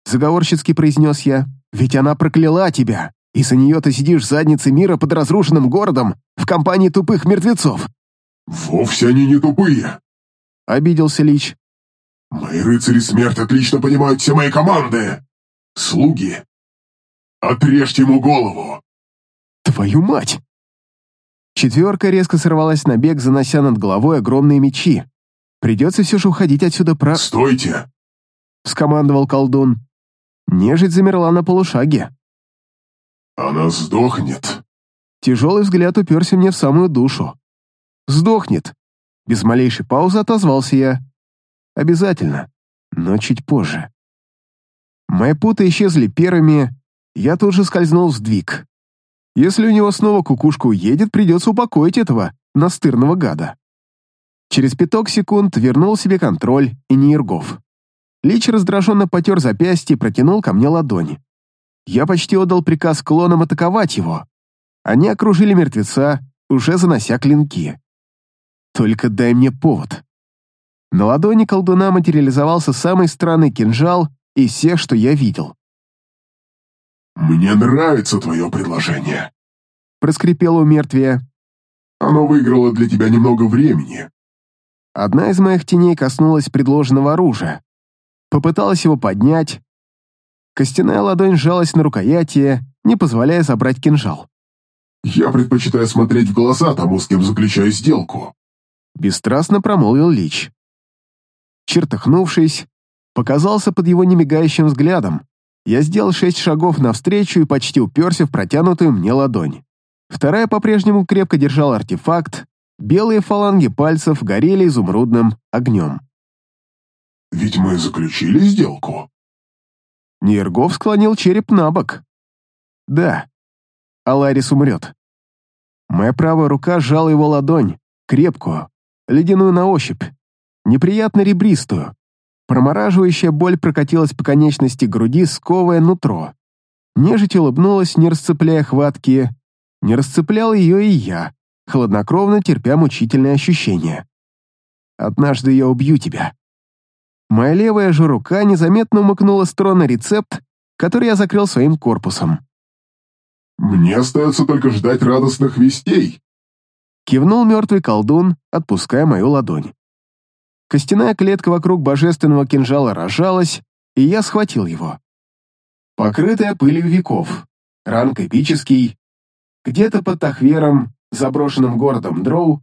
Заговорщицки произнес я. «Ведь она прокляла тебя, и за нее ты сидишь в заднице мира под разрушенным городом в компании тупых мертвецов». «Вовсе они не тупые», — обиделся Лич. «Мои рыцари смерть отлично понимают все мои команды. Слуги, отрежьте ему голову». «Твою мать!» Четверка резко сорвалась на бег, занося над головой огромные мечи. Придется все же уходить отсюда про... «Стойте!» — скомандовал колдун. Нежить замерла на полушаге. «Она сдохнет!» Тяжелый взгляд уперся мне в самую душу. «Сдохнет!» Без малейшей паузы отозвался я. «Обязательно, но чуть позже». Мои путы исчезли первыми, я тут же скользнул в сдвиг. Если у него снова кукушка уедет, придется упокоить этого настырного гада. Через пяток секунд вернул себе контроль и Нейргов. Лич раздраженно потер запястье и протянул ко мне ладони. Я почти отдал приказ клонам атаковать его. Они окружили мертвеца, уже занося клинки. Только дай мне повод. На ладони колдуна материализовался самый странный кинжал из всех, что я видел. «Мне нравится твое предложение», — проскрипело у мертвия. «Оно выиграло для тебя немного времени». Одна из моих теней коснулась предложенного оружия. Попыталась его поднять. Костяная ладонь сжалась на рукояти, не позволяя забрать кинжал. «Я предпочитаю смотреть в глаза тому, с кем заключаю сделку. Бесстрастно промолвил Лич. Чертыхнувшись, показался под его немигающим взглядом. Я сделал шесть шагов навстречу и почти уперся в протянутую мне ладонь. Вторая по-прежнему крепко держала артефакт, белые фаланги пальцев горели изумрудным огнем. «Ведь мы заключили сделку?» Нейргов склонил череп на бок. «Да, Аларис умрет». Моя правая рука сжала его ладонь, крепкую, ледяную на ощупь, неприятно ребристую. Промораживающая боль прокатилась по конечности груди, сковывая нутро. Нежить улыбнулась, не расцепляя хватки. Не расцеплял ее и я, хладнокровно терпя мучительные ощущения. «Однажды я убью тебя». Моя левая же рука незаметно умыкнула сторону рецепт, который я закрыл своим корпусом. «Мне остается только ждать радостных вестей», Кивнул мертвый колдун, отпуская мою ладонь. Костяная клетка вокруг божественного кинжала рожалась, и я схватил его. Покрытая пылью веков, ранг эпический, где-то под Тахвером, заброшенным городом Дроу,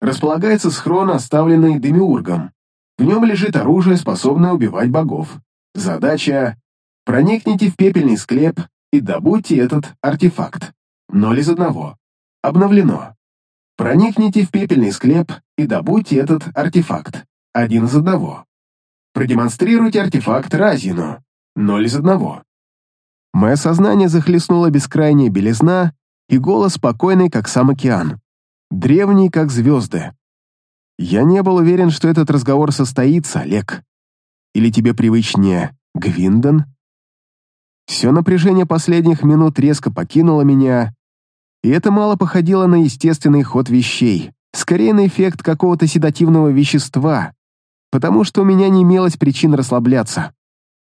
располагается схрон, оставленный Демиургом. В нем лежит оружие, способное убивать богов. Задача — проникните в пепельный склеп и добудьте этот артефакт. Ноль из одного. Обновлено. Проникните в пепельный склеп и добудьте этот артефакт. Один из одного. Продемонстрируйте артефакт Разину. Ноль из одного. Мое сознание захлестнула бескрайняя белизна и голос спокойный, как сам океан. Древний, как звезды. Я не был уверен, что этот разговор состоится, Олег. Или тебе привычнее Гвиндон? Все напряжение последних минут резко покинуло меня, и это мало походило на естественный ход вещей, скорее на эффект какого-то седативного вещества, потому что у меня не имелось причин расслабляться.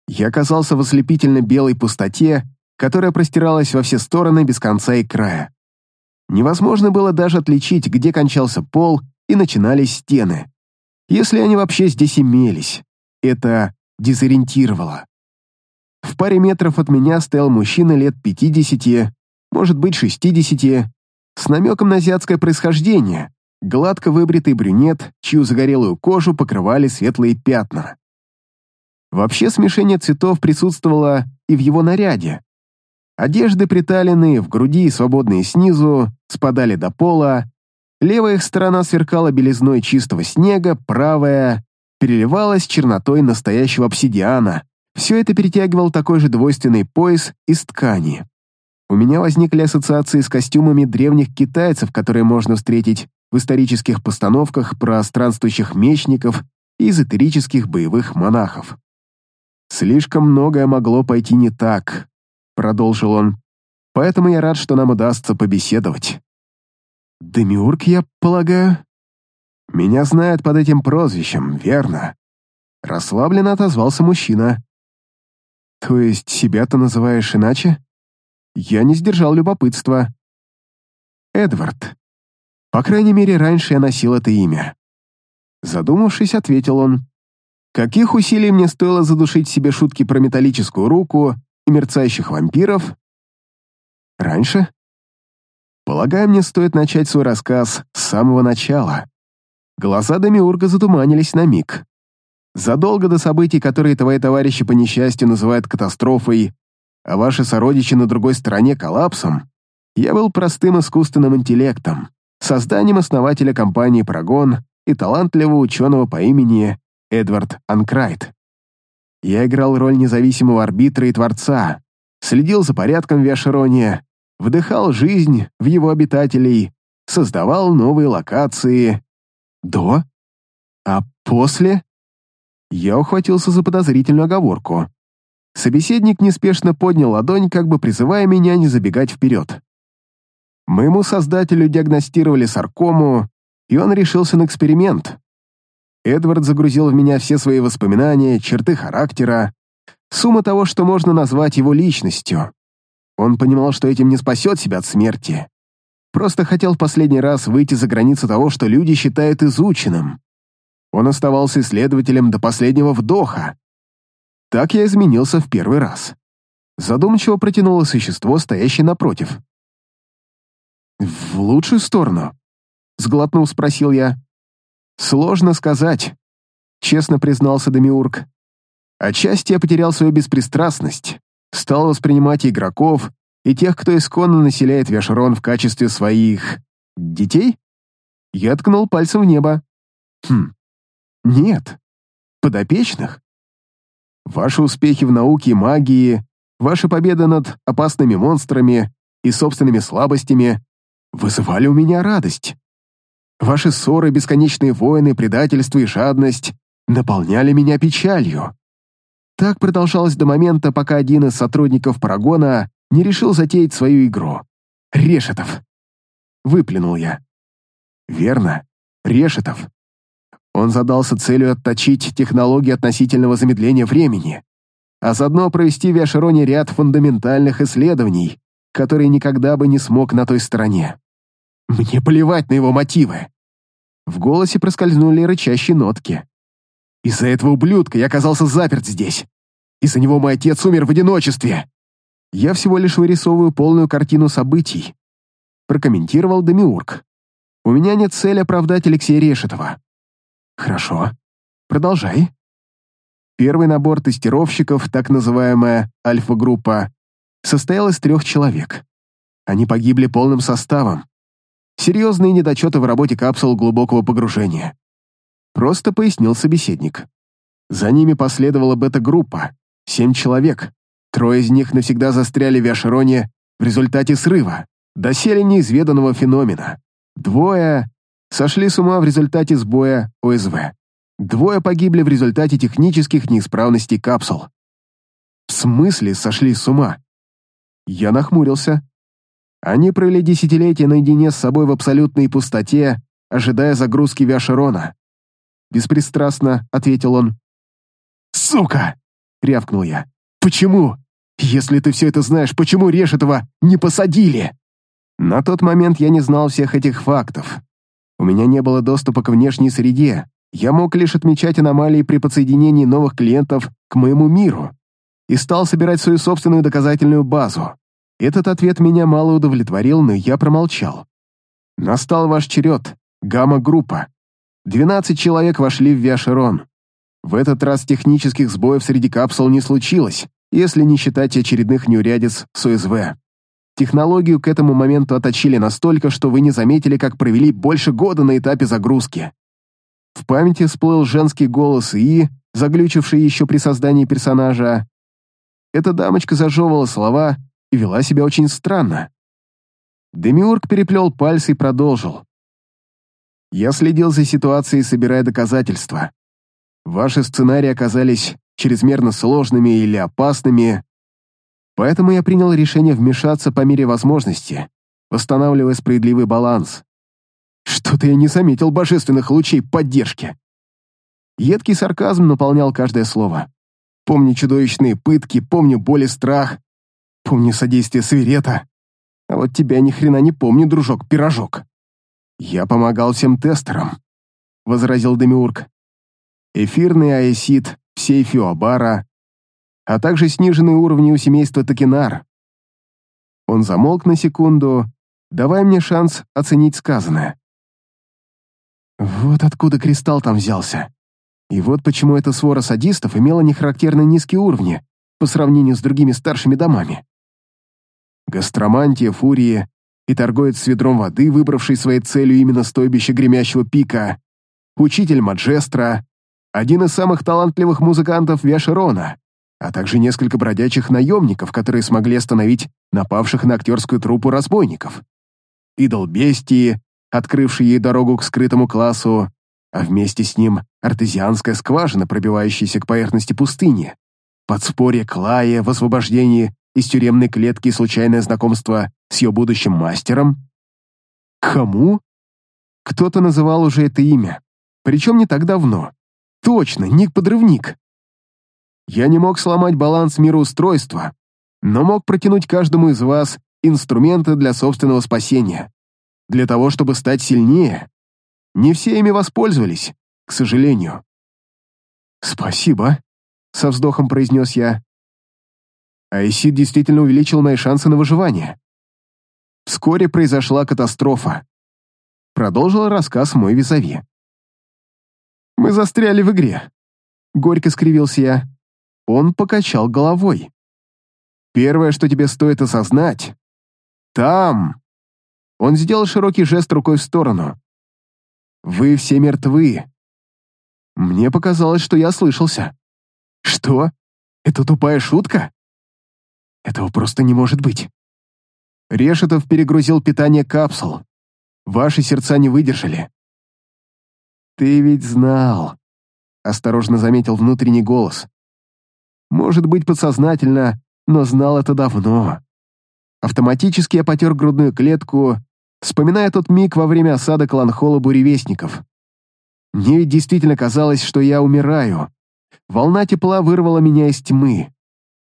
Я оказался в ослепительно белой пустоте, которая простиралась во все стороны без конца и края. Невозможно было даже отличить, где кончался пол и начинались стены. Если они вообще здесь имелись. Это дезориентировало. В паре метров от меня стоял мужчина лет пятидесяти, может быть, 60, с намеком на азиатское происхождение, гладко выбритый брюнет, чью загорелую кожу покрывали светлые пятна. Вообще смешение цветов присутствовало и в его наряде. Одежды приталенные, в груди и свободные снизу, спадали до пола, левая их сторона сверкала белизной чистого снега, правая переливалась чернотой настоящего обсидиана. Все это перетягивал такой же двойственный пояс из ткани. У меня возникли ассоциации с костюмами древних китайцев, которые можно встретить в исторических постановках про странствующих мечников и эзотерических боевых монахов. «Слишком многое могло пойти не так», — продолжил он, «поэтому я рад, что нам удастся побеседовать». «Демиург, я полагаю?» «Меня знают под этим прозвищем, верно?» Расслабленно отозвался мужчина. «То есть себя ты называешь иначе?» Я не сдержал любопытства. Эдвард. По крайней мере, раньше я носил это имя. Задумавшись, ответил он. Каких усилий мне стоило задушить себе шутки про металлическую руку и мерцающих вампиров? Раньше? Полагаю, мне стоит начать свой рассказ с самого начала. Глаза Демиурга затуманились на миг. Задолго до событий, которые твои товарищи по несчастью называют катастрофой, а ваши сородичи на другой стороне коллапсом, я был простым искусственным интеллектом, созданием основателя компании «Прогон» и талантливого ученого по имени Эдвард Анкрайт. Я играл роль независимого арбитра и творца, следил за порядком в Виашероне, вдыхал жизнь в его обитателей, создавал новые локации. До? А после? Я ухватился за подозрительную оговорку. Собеседник неспешно поднял ладонь, как бы призывая меня не забегать вперед. Моему создателю диагностировали саркому, и он решился на эксперимент. Эдвард загрузил в меня все свои воспоминания, черты характера, сумма того, что можно назвать его личностью. Он понимал, что этим не спасет себя от смерти. Просто хотел в последний раз выйти за границу того, что люди считают изученным. Он оставался исследователем до последнего вдоха, так я изменился в первый раз. Задумчиво протянуло существо, стоящее напротив. «В лучшую сторону?» — сглотнув, спросил я. Сложно сказать, честно признался Демиург. Отчасти я потерял свою беспристрастность, стал воспринимать игроков и тех, кто исконно населяет Вяшерон в качестве своих... детей? Я ткнул пальцем в небо. Хм, нет, подопечных. Ваши успехи в науке и магии, ваша победа над опасными монстрами и собственными слабостями вызывали у меня радость. Ваши ссоры, бесконечные войны, предательство и жадность наполняли меня печалью. Так продолжалось до момента, пока один из сотрудников Парагона не решил затеять свою игру. Решетов. Выплюнул я. Верно, Решетов. Он задался целью отточить технологии относительного замедления времени, а заодно провести в Яшероне ряд фундаментальных исследований, которые никогда бы не смог на той стороне. Мне плевать на его мотивы. В голосе проскользнули рычащие нотки. Из-за этого ублюдка я оказался заперт здесь. Из-за него мой отец умер в одиночестве. Я всего лишь вырисовываю полную картину событий. Прокомментировал Демиург. У меня нет цели оправдать Алексея Решетова. Хорошо. Продолжай. Первый набор тестировщиков, так называемая альфа-группа, состоял из трех человек. Они погибли полным составом, Серьезные недочеты в работе капсул глубокого погружения. Просто пояснил собеседник. За ними последовала бета-группа, семь человек. Трое из них навсегда застряли в Яшероне в результате срыва, доселе неизведанного феномена. Двое сошли с ума в результате сбоя ОСВ. Двое погибли в результате технических неисправностей капсул. В смысле сошли с ума? Я нахмурился, они провели десятилетия наедине с собой в абсолютной пустоте, ожидая загрузки Виашерона. Беспристрастно ответил он. «Сука!» — рявкнул я. «Почему? Если ты все это знаешь, почему Решетова не посадили?» На тот момент я не знал всех этих фактов. У меня не было доступа к внешней среде. Я мог лишь отмечать аномалии при подсоединении новых клиентов к моему миру и стал собирать свою собственную доказательную базу. Этот ответ меня мало удовлетворил, но я промолчал. Настал ваш черед, гамма-группа. Двенадцать человек вошли в Виашерон. В этот раз технических сбоев среди капсул не случилось, если не считать очередных неурядиц с УСВ. Технологию к этому моменту отточили настолько, что вы не заметили, как провели больше года на этапе загрузки. В памяти всплыл женский голос и, заглючивший еще при создании персонажа. Эта дамочка зажевывала слова, и вела себя очень странно. Демиург переплел пальцы и продолжил. «Я следил за ситуацией, собирая доказательства. Ваши сценарии оказались чрезмерно сложными или опасными, поэтому я принял решение вмешаться по мере возможности, восстанавливая справедливый баланс. Что-то я не заметил божественных лучей поддержки». Едкий сарказм наполнял каждое слово. Помню чудовищные пытки, помню боль и страх, Помню содействие Свирета. А вот тебя ни хрена не помню, дружок-пирожок. Я помогал всем тестерам, — возразил Демиург. Эфирный аэсид в сейфе Абара, а также сниженные уровни у семейства Токинар. Он замолк на секунду, давая мне шанс оценить сказанное. Вот откуда кристалл там взялся. И вот почему эта свора садистов имела нехарактерно низкие уровни по сравнению с другими старшими домами гастромантия фурии. И торговец с ведром воды, выбравший своей целью именно стойбище гремящего пика, учитель Маджестра, один из самых талантливых музыкантов Виашерона, а также несколько бродячих наемников, которые смогли остановить напавших на актерскую труппу разбойников. Идол Бестии, открывший ей дорогу к скрытому классу, а вместе с ним артезианская скважина, пробивающаяся к поверхности пустыни, подспорье Клая в освобождении из тюремной клетки случайное знакомство с ее будущим мастером? Кому? Кто-то называл уже это имя. Причем не так давно. Точно, Ник-подрывник. Я не мог сломать баланс мироустройства, но мог протянуть каждому из вас инструменты для собственного спасения. Для того, чтобы стать сильнее. Не все ими воспользовались, к сожалению. «Спасибо», — со вздохом произнес я. Айсид действительно увеличил мои шансы на выживание. Вскоре произошла катастрофа. Продолжил рассказ мой визави. Мы застряли в игре. Горько скривился я. Он покачал головой. Первое, что тебе стоит осознать, там. Он сделал широкий жест рукой в сторону. Вы все мертвы. Мне показалось, что я слышался. Что? Это тупая шутка? Этого просто не может быть. Решетов перегрузил питание капсул. Ваши сердца не выдержали. Ты ведь знал, осторожно заметил внутренний голос. Может быть, подсознательно, но знал это давно. Автоматически я потер грудную клетку, вспоминая тот миг во время осады Кланхола буревестников. Мне ведь действительно казалось, что я умираю. Волна тепла вырвала меня из тьмы,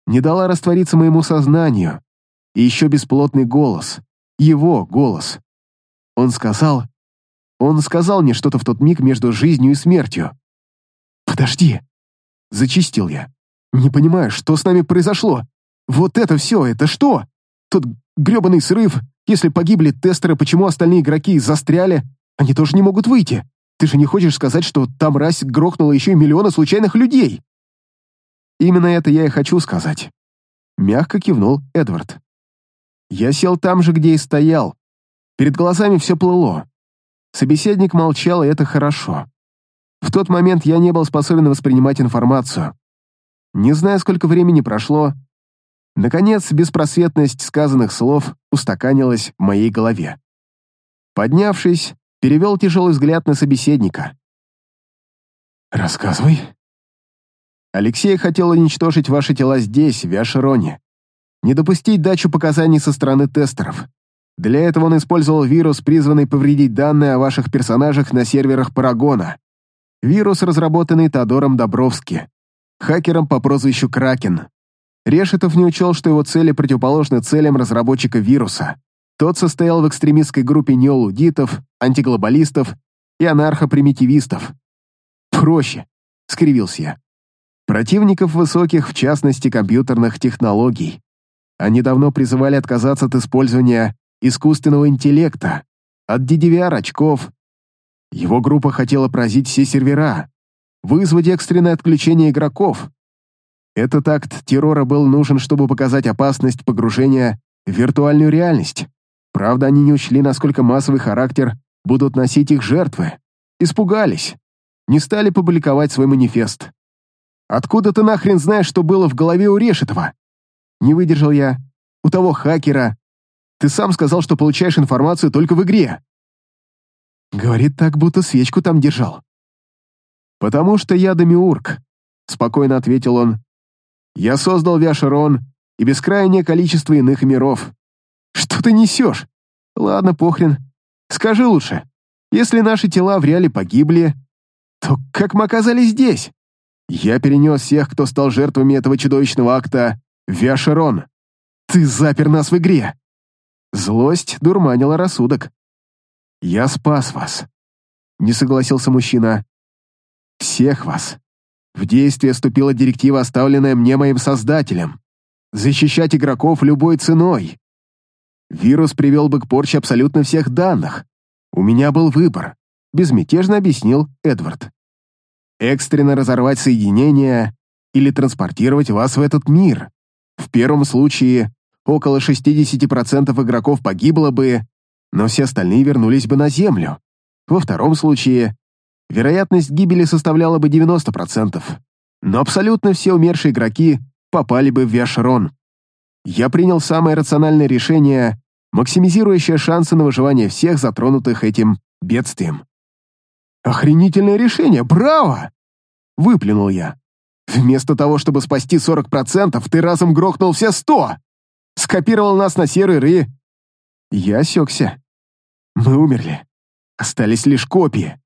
не дала раствориться моему сознанию. И еще бесплотный голос. Его голос. Он сказал... Он сказал мне что-то в тот миг между жизнью и смертью. «Подожди!» — зачистил я. «Не понимаю, что с нами произошло? Вот это все, это что? Тот гребаный срыв, если погибли тестеры, почему остальные игроки застряли? Они тоже не могут выйти. Ты же не хочешь сказать, что там раз грохнуло еще и миллионы случайных людей?» «Именно это я и хочу сказать», — мягко кивнул Эдвард. «Я сел там же, где и стоял. Перед глазами все плыло. Собеседник молчал, и это хорошо. В тот момент я не был способен воспринимать информацию. Не знаю, сколько времени прошло, Наконец, беспросветность сказанных слов устаканилась в моей голове. Поднявшись, перевел тяжелый взгляд на собеседника. «Рассказывай». Алексей хотел уничтожить ваши тела здесь, в Яшероне. Не допустить дачу показаний со стороны тестеров. Для этого он использовал вирус, призванный повредить данные о ваших персонажах на серверах Парагона. Вирус, разработанный Тодором Добровски, хакером по прозвищу Кракен. Решетов не учел, что его цели противоположны целям разработчика вируса. Тот состоял в экстремистской группе неолудитов, антиглобалистов и анархопримитивистов. «Проще», — скривился я. «Противников высоких, в частности, компьютерных технологий. Они давно призывали отказаться от использования искусственного интеллекта, от DDVR-очков. Его группа хотела поразить все сервера, вызвать экстренное отключение игроков, этот акт террора был нужен, чтобы показать опасность погружения в виртуальную реальность. Правда, они не учли, насколько массовый характер будут носить их жертвы. Испугались. Не стали публиковать свой манифест. «Откуда ты нахрен знаешь, что было в голове у Решетова?» Не выдержал я. «У того хакера. Ты сам сказал, что получаешь информацию только в игре». Говорит так, будто свечку там держал. «Потому что я Демиург», — спокойно ответил он. Я создал Виашерон и бескрайнее количество иных миров. Что ты несешь? Ладно, похрен. Скажи лучше, если наши тела в реале погибли, то как мы оказались здесь? Я перенес всех, кто стал жертвами этого чудовищного акта, в Виашерон. Ты запер нас в игре. Злость дурманила рассудок. Я спас вас. Не согласился мужчина. Всех вас. В действие вступила директива, оставленная мне моим создателем. Защищать игроков любой ценой. Вирус привел бы к порче абсолютно всех данных. У меня был выбор, безмятежно объяснил Эдвард. Экстренно разорвать соединение или транспортировать вас в этот мир. В первом случае около 60% игроков погибло бы, но все остальные вернулись бы на Землю. Во втором случае вероятность гибели составляла бы 90%, но абсолютно все умершие игроки попали бы в Виашрон. Я принял самое рациональное решение, максимизирующее шансы на выживание всех затронутых этим бедствием. «Охренительное решение! Браво!» — выплюнул я. «Вместо того, чтобы спасти 40%, ты разом грохнул все 100! Скопировал нас на серый ры!» Я осекся. Мы умерли. Остались лишь копии.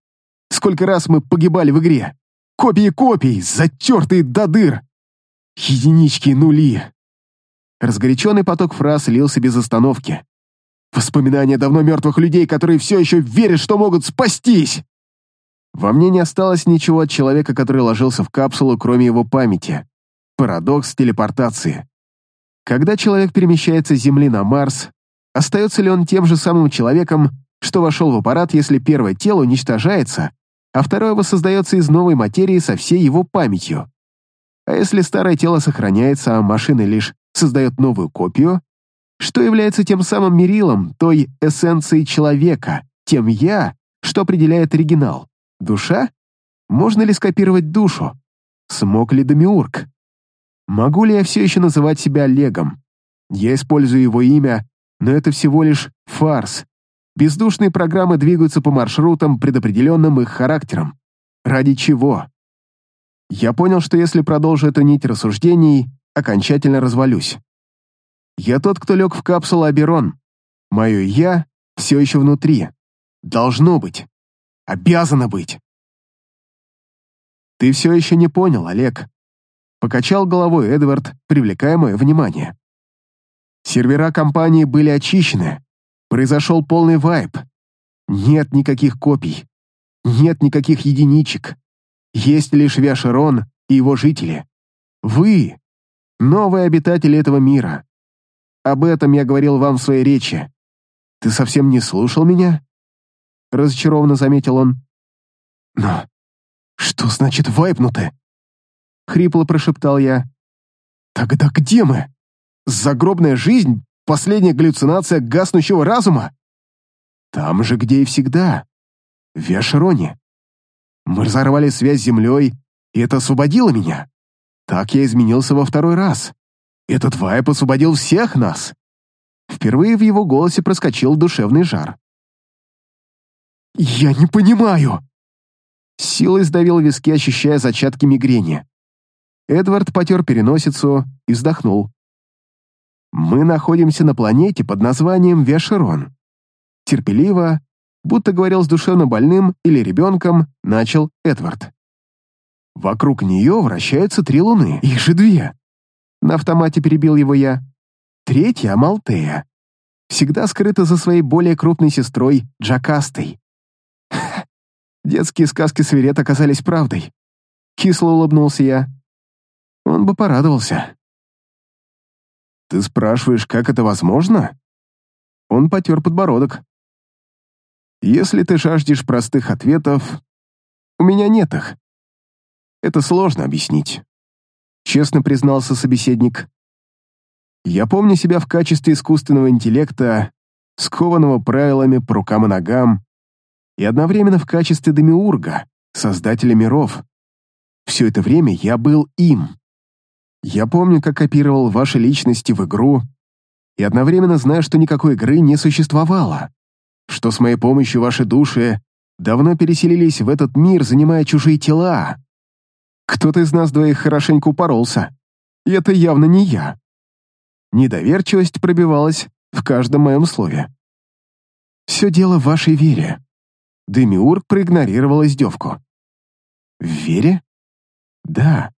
Сколько раз мы погибали в игре? Копии копий, затертые до дыр. Единички нули. Разгоряченный поток фраз лился без остановки. Воспоминания давно мертвых людей, которые все еще верят, что могут спастись. Во мне не осталось ничего от человека, который ложился в капсулу, кроме его памяти. Парадокс телепортации. Когда человек перемещается с Земли на Марс, остается ли он тем же самым человеком, что вошел в аппарат, если первое тело уничтожается, а второе воссоздается из новой материи со всей его памятью. А если старое тело сохраняется, а машина лишь создает новую копию, что является тем самым мерилом, той эссенцией человека, тем «я», что определяет оригинал? Душа? Можно ли скопировать душу? Смог ли Демиург? Могу ли я все еще называть себя Олегом? Я использую его имя, но это всего лишь фарс. Бездушные программы двигаются по маршрутам, предопределенным их характером. Ради чего? Я понял, что если продолжу эту нить рассуждений, окончательно развалюсь. Я тот, кто лег в капсулу Аберон. Мое «я» все еще внутри. Должно быть. Обязано быть. Ты все еще не понял, Олег. Покачал головой Эдвард, привлекая мое внимание. Сервера компании были очищены. Произошел полный вайп. Нет никаких копий. Нет никаких единичек. Есть лишь Виашерон и его жители. Вы — новые обитатели этого мира. Об этом я говорил вам в своей речи. Ты совсем не слушал меня?» Разочарованно заметил он. «Но что значит вайпнуты?» Хрипло прошептал я. «Тогда где мы? Загробная жизнь? Последняя галлюцинация гаснущего разума?» «Там же, где и всегда. В Виашероне. Мы разорвали связь с Землей, и это освободило меня. Так я изменился во второй раз. Этот вайп освободил всех нас. Впервые в его голосе проскочил душевный жар. «Я не понимаю!» силой сдавил виски, ощущая зачатки мигрени. Эдвард потер переносицу и вздохнул. «Мы находимся на планете под названием Вешерон». Терпеливо, будто говорил с душевно больным или ребенком, начал Эдвард. Вокруг нее вращаются три луны, их же две. На автомате перебил его я. Третья — Амалтея. Всегда скрыта за своей более крупной сестрой Джакастой. Детские сказки Сверет оказались правдой. Кисло улыбнулся я. Он бы порадовался. «Ты спрашиваешь, как это возможно?» Он потер подбородок. Если ты жаждешь простых ответов, у меня нет их. Это сложно объяснить. Честно признался собеседник. Я помню себя в качестве искусственного интеллекта, скованного правилами по рукам и ногам, и одновременно в качестве демиурга, создателя миров. Все это время я был им. Я помню, как копировал ваши личности в игру, и одновременно знаю, что никакой игры не существовало что с моей помощью ваши души давно переселились в этот мир, занимая чужие тела. Кто-то из нас двоих хорошенько упоролся, и это явно не я. Недоверчивость пробивалась в каждом моем слове. Все дело в вашей вере. Демиург проигнорировал издевку. В вере? Да.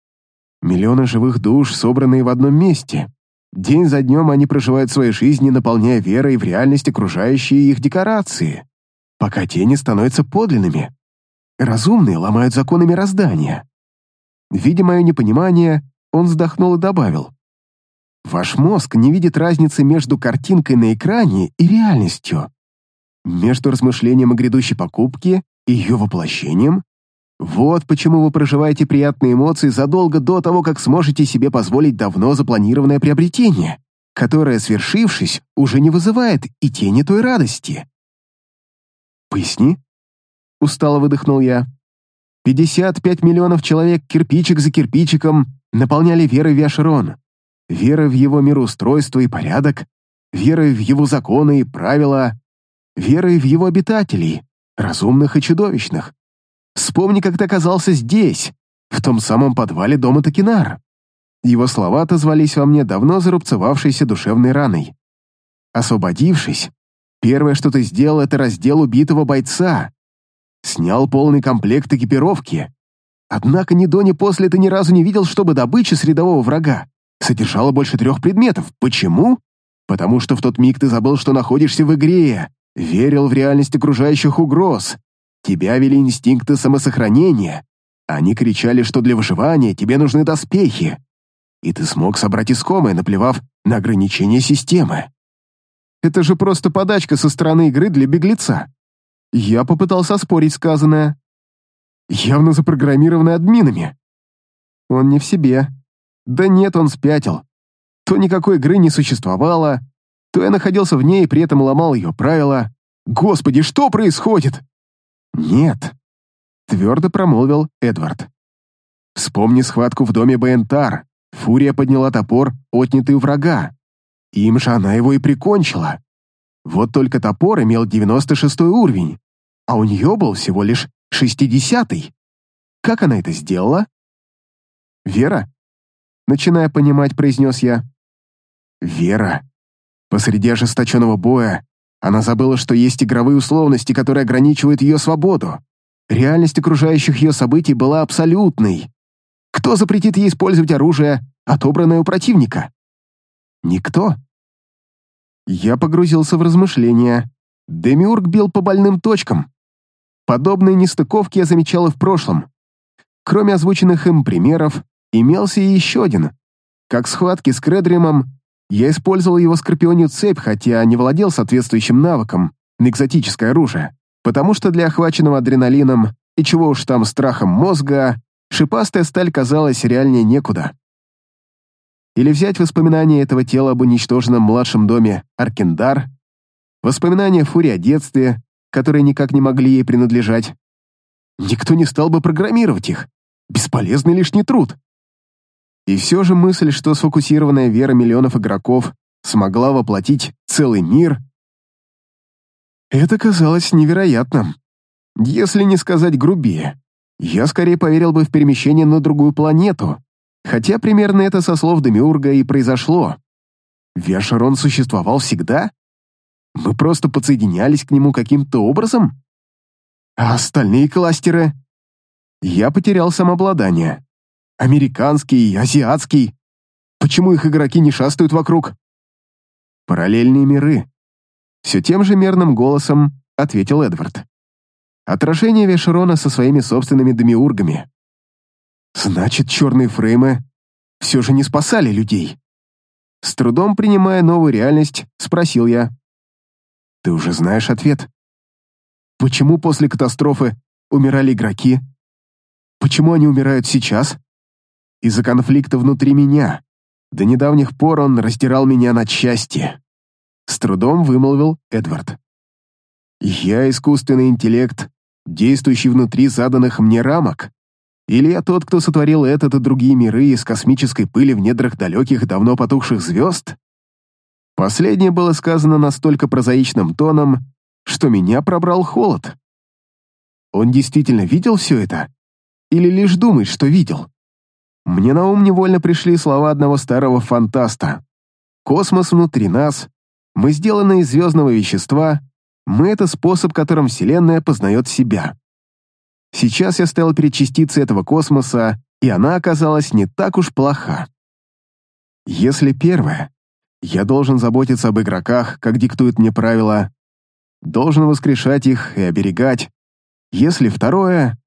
Миллионы живых душ, собранные в одном месте. День за днем они проживают свои жизни, наполняя верой в реальность окружающие их декорации, пока те не становятся подлинными. Разумные ломают законы мироздания. Видя мое непонимание, он вздохнул и добавил. Ваш мозг не видит разницы между картинкой на экране и реальностью, между размышлением о грядущей покупке и ее воплощением вот почему вы проживаете приятные эмоции задолго до того, как сможете себе позволить давно запланированное приобретение, которое, свершившись, уже не вызывает и тени той радости. «Поясни», — устало выдохнул я. «55 миллионов человек кирпичик за кирпичиком наполняли верой в Яшерон, верой в его мироустройство и порядок, верой в его законы и правила, верой в его обитателей, разумных и чудовищных, Вспомни, как ты оказался здесь, в том самом подвале дома Токинар. Его слова отозвались во мне давно зарубцевавшейся душевной раной. Освободившись, первое, что ты сделал, это раздел убитого бойца. Снял полный комплект экипировки. Однако ни до, ни после ты ни разу не видел, чтобы добыча с рядового врага содержала больше трех предметов. Почему? Потому что в тот миг ты забыл, что находишься в игре, верил в реальность окружающих угроз, Тебя вели инстинкты самосохранения. Они кричали, что для выживания тебе нужны доспехи. И ты смог собрать искомое, наплевав на ограничения системы. Это же просто подачка со стороны игры для беглеца. Я попытался спорить сказанное. явно запрограммированы админами. Он не в себе. Да нет, он спятил. То никакой игры не существовало, то я находился в ней и при этом ломал ее правила. Господи, что происходит? Нет, твердо промолвил Эдвард. Вспомни схватку в доме Бентар. Фурия подняла топор, отнятый у врага. Им же она его и прикончила. Вот только топор имел 96 уровень, а у нее был всего лишь 60-й. Как она это сделала? Вера? Начиная понимать, произнес я. Вера. Посреди ожесточенного боя она забыла, что есть игровые условности, которые ограничивают ее свободу. Реальность окружающих ее событий была абсолютной. Кто запретит ей использовать оружие, отобранное у противника? Никто. Я погрузился в размышления. Демиург бил по больным точкам. Подобные нестыковки я замечал и в прошлом. Кроме озвученных им примеров, имелся и еще один. Как схватки с Кредримом, я использовал его скорпионью цепь, хотя не владел соответствующим навыком на экзотическое оружие, потому что для охваченного адреналином и чего уж там страхом мозга, шипастая сталь казалась реальнее некуда. Или взять воспоминания этого тела об уничтоженном младшем доме Аркендар, воспоминания Фури о детстве, которые никак не могли ей принадлежать. Никто не стал бы программировать их. Бесполезный лишний труд. И все же мысль, что сфокусированная вера миллионов игроков смогла воплотить целый мир, это казалось невероятным. Если не сказать грубее, я скорее поверил бы в перемещение на другую планету, Хотя примерно это со слов Демиурга и произошло. Вешерон существовал всегда? Мы просто подсоединялись к нему каким-то образом? А остальные кластеры? Я потерял самообладание. Американский, азиатский. Почему их игроки не шастают вокруг? Параллельные миры. Все тем же мерным голосом ответил Эдвард. Отражение Вешерона со своими собственными демиургами. Значит, черные фреймы все же не спасали людей. С трудом принимая новую реальность, спросил я. Ты уже знаешь ответ. Почему после катастрофы умирали игроки? Почему они умирают сейчас? Из-за конфликта внутри меня. До недавних пор он раздирал меня на части. С трудом вымолвил Эдвард. Я искусственный интеллект, действующий внутри заданных мне рамок. Или я тот, кто сотворил этот и другие миры из космической пыли в недрах далеких, давно потухших звезд? Последнее было сказано настолько прозаичным тоном, что меня пробрал холод. Он действительно видел все это? Или лишь думает, что видел? Мне на ум невольно пришли слова одного старого фантаста. «Космос внутри нас, мы сделаны из звездного вещества, мы — это способ, которым Вселенная познает себя». Сейчас я стоял перед частицей этого космоса, и она оказалась не так уж плоха. Если первое, я должен заботиться об игроках, как диктуют мне правила, должен воскрешать их и оберегать. Если второе,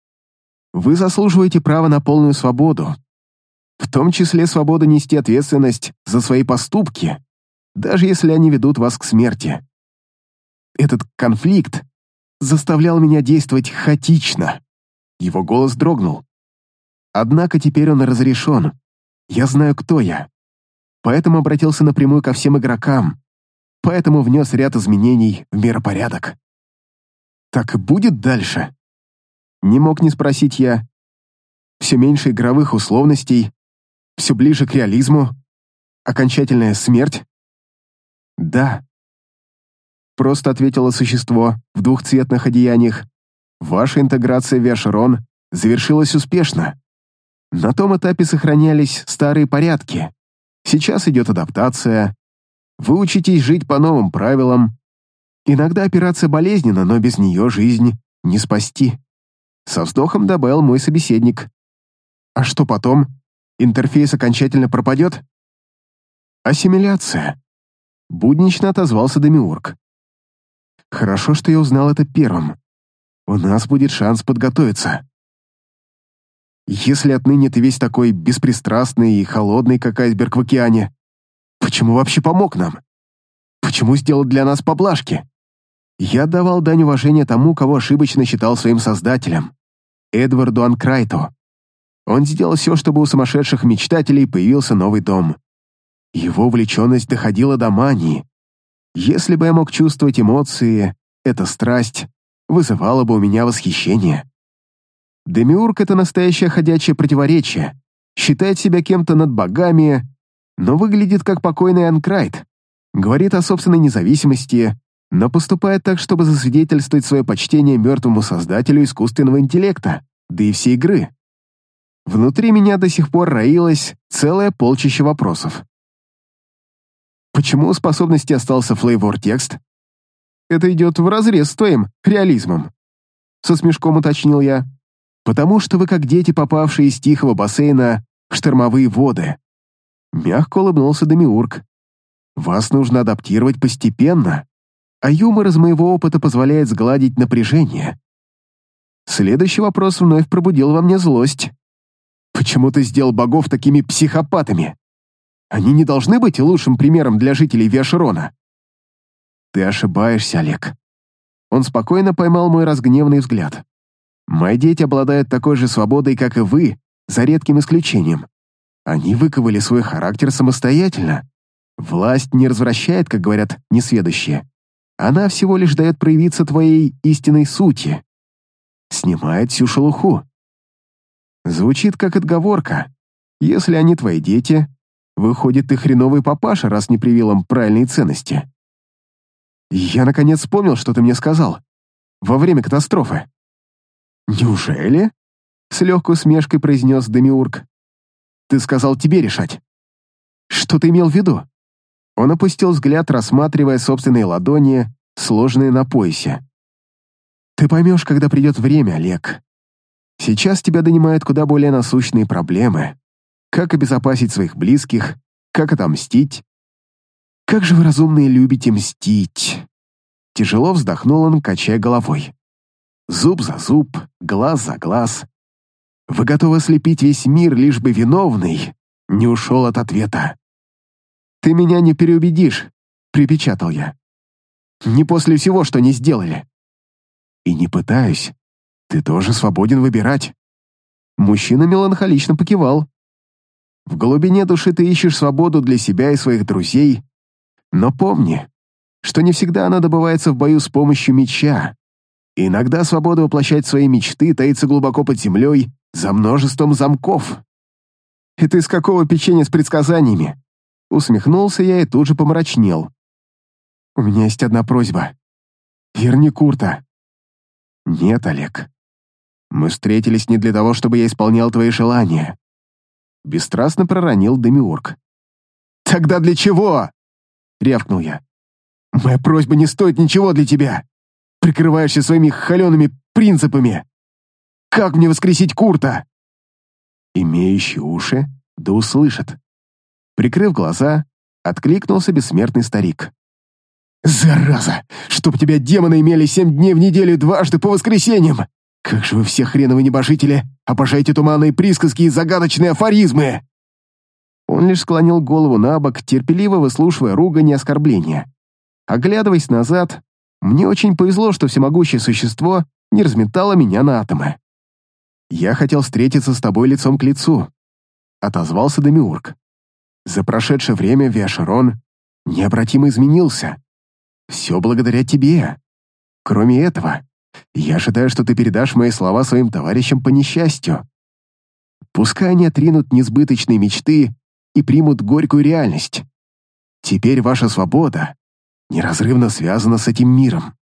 вы заслуживаете права на полную свободу, в том числе свободу нести ответственность за свои поступки, даже если они ведут вас к смерти. Этот конфликт заставлял меня действовать хаотично. Его голос дрогнул. Однако теперь он разрешен. Я знаю, кто я. Поэтому обратился напрямую ко всем игрокам. Поэтому внес ряд изменений в миропорядок. Так и будет дальше? Не мог не спросить я. Все меньше игровых условностей, все ближе к реализму, окончательная смерть? Да. Просто ответило существо в двухцветных одеяниях, Ваша интеграция в Виашерон завершилась успешно. На том этапе сохранялись старые порядки. Сейчас идет адаптация. Вы учитесь жить по новым правилам. Иногда операция болезненна, но без нее жизнь не спасти. Со вздохом добавил мой собеседник. А что потом? Интерфейс окончательно пропадет? Ассимиляция. Буднично отозвался Демиург. Хорошо, что я узнал это первым у нас будет шанс подготовиться. Если отныне ты весь такой беспристрастный и холодный, как айсберг в океане, почему вообще помог нам? Почему сделал для нас поблажки? Я давал дань уважения тому, кого ошибочно считал своим создателем. Эдварду Анкрайту. Он сделал все, чтобы у сумасшедших мечтателей появился новый дом. Его увлеченность доходила до мании. Если бы я мог чувствовать эмоции, эта страсть вызывала бы у меня восхищение. Демиург — это настоящее ходячее противоречие. Считает себя кем-то над богами, но выглядит как покойный Анкрайт. Говорит о собственной независимости, но поступает так, чтобы засвидетельствовать свое почтение мертвому создателю искусственного интеллекта, да и всей игры. Внутри меня до сих пор роилось целое полчище вопросов. Почему у способности остался флейвор текст? Это идет вразрез с твоим реализмом. Со смешком уточнил я. Потому что вы как дети, попавшие из тихого бассейна в штормовые воды. Мягко улыбнулся Демиург. Вас нужно адаптировать постепенно, а юмор из моего опыта позволяет сгладить напряжение. Следующий вопрос вновь пробудил во мне злость. Почему ты сделал богов такими психопатами? Они не должны быть лучшим примером для жителей Виашерона. Ты ошибаешься, Олег. Он спокойно поймал мой разгневанный взгляд. Мои дети обладают такой же свободой, как и вы, за редким исключением. Они выковали свой характер самостоятельно. Власть не развращает, как говорят несведущие. Она всего лишь дает проявиться твоей истинной сути. Снимает всю шелуху. Звучит как отговорка. Если они твои дети, выходит, ты хреновый папаша, раз не привил им правильные ценности. Я, наконец, вспомнил, что ты мне сказал. Во время катастрофы. «Неужели?» — с легкой усмешкой произнес Демиург. «Ты сказал тебе решать». «Что ты имел в виду?» Он опустил взгляд, рассматривая собственные ладони, сложенные на поясе. «Ты поймешь, когда придет время, Олег. Сейчас тебя донимают куда более насущные проблемы. Как обезопасить своих близких, как отомстить. Как же вы разумные любите мстить!» Тяжело вздохнул он, качая головой. Зуб за зуб, глаз за глаз. Вы готовы слепить весь мир, лишь бы виновный не ушел от ответа. «Ты меня не переубедишь», — припечатал я. «Не после всего, что не сделали». «И не пытаюсь. Ты тоже свободен выбирать». Мужчина меланхолично покивал. «В глубине души ты ищешь свободу для себя и своих друзей, но помни, что не всегда она добывается в бою с помощью меча. Иногда свобода воплощать свои мечты таится глубоко под землей за множеством замков. «Это из какого печенья с предсказаниями?» Усмехнулся я и тут же помрачнел. «У меня есть одна просьба. Верни Курта». «Нет, Олег. Мы встретились не для того, чтобы я исполнял твои желания». Бесстрастно проронил Демиург. «Тогда для чего?» — рявкнул я. «Моя просьба не стоит ничего для тебя прикрываешься своими холеными принципами? Как мне воскресить Курта?» Имеющий уши, да услышат. Прикрыв глаза, откликнулся бессмертный старик. «Зараза! Чтоб тебя демоны имели семь дней в неделю дважды по воскресеньям! Как же вы все хреновы небожители обожаете туманные присказки и загадочные афоризмы!» Он лишь склонил голову на бок, терпеливо выслушивая ругань и оскорбления. Оглядываясь назад, мне очень повезло, что всемогущее существо не разметало меня на атомы. «Я хотел встретиться с тобой лицом к лицу», — отозвался Демиург. «За прошедшее время Виашерон необратимо изменился. Все благодаря тебе. Кроме этого, я ожидаю, что ты передашь мои слова своим товарищам по несчастью. Пускай они отринут несбыточные мечты и примут горькую реальность. Теперь ваша свобода неразрывно связана с этим миром.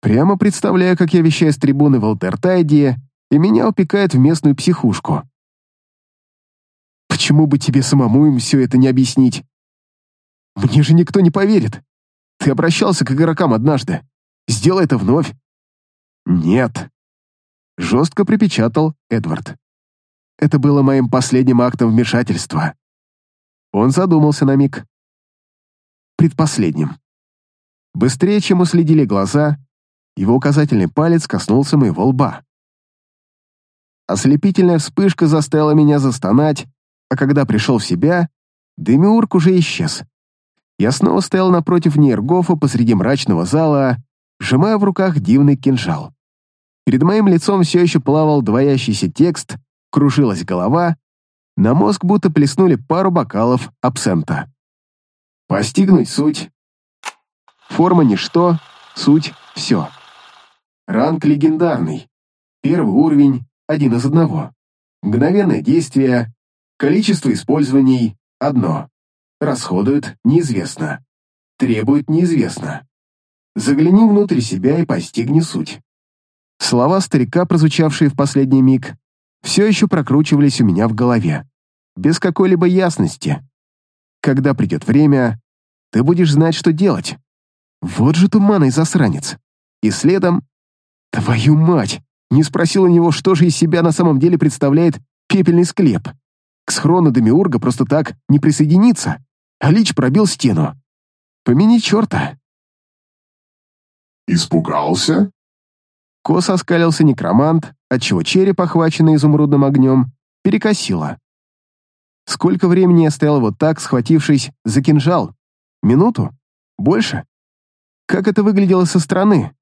Прямо представляю, как я вещаю с трибуны в Алтертайде, и меня упекают в местную психушку. Почему бы тебе самому им все это не объяснить? Мне же никто не поверит. Ты обращался к игрокам однажды. Сделай это вновь. Нет. Жестко припечатал Эдвард. Это было моим последним актом вмешательства. Он задумался на миг предпоследним. Быстрее, чем уследили глаза, его указательный палец коснулся моего лба. Ослепительная вспышка заставила меня застонать, а когда пришел в себя, Демиург уже исчез. Я снова стоял напротив Нейргофа посреди мрачного зала, сжимая в руках дивный кинжал. Перед моим лицом все еще плавал двоящийся текст, кружилась голова, на мозг будто плеснули пару бокалов абсента. Постигнуть суть. Форма ничто, суть все. Ранг легендарный. Первый уровень, один из одного. Мгновенное действие, количество использований – одно. Расходует – неизвестно. Требует – неизвестно. Загляни внутрь себя и постигни суть. Слова старика, прозвучавшие в последний миг, все еще прокручивались у меня в голове, без какой-либо ясности. Когда придет время, ты будешь знать, что делать. Вот же туманный засранец. И следом... Твою мать! Не спросил у него, что же из себя на самом деле представляет пепельный склеп. К схрону Демиурга просто так не присоединиться, а Лич пробил стену. Помяни черта. «Испугался?» Косо оскалился некромант, отчего череп, охваченный изумрудным огнем, перекосило. Сколько времени я стоял вот так, схватившись за кинжал? Минуту? Больше? Как это выглядело со стороны?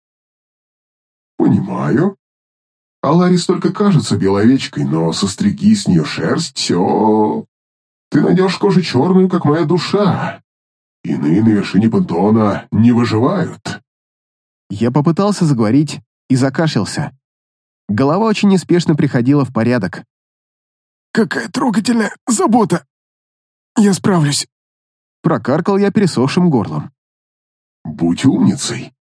«Понимаю. Аларис только кажется беловечкой, но состриги с нее шерсть, все... Ты найдешь кожу черную, как моя душа. Иные на вершине пантеона не выживают». Я попытался заговорить и закашлялся. Голова очень неспешно приходила в порядок. «Какая трогательная забота! Я справлюсь!» Прокаркал я пересохшим горлом. «Будь умницей!»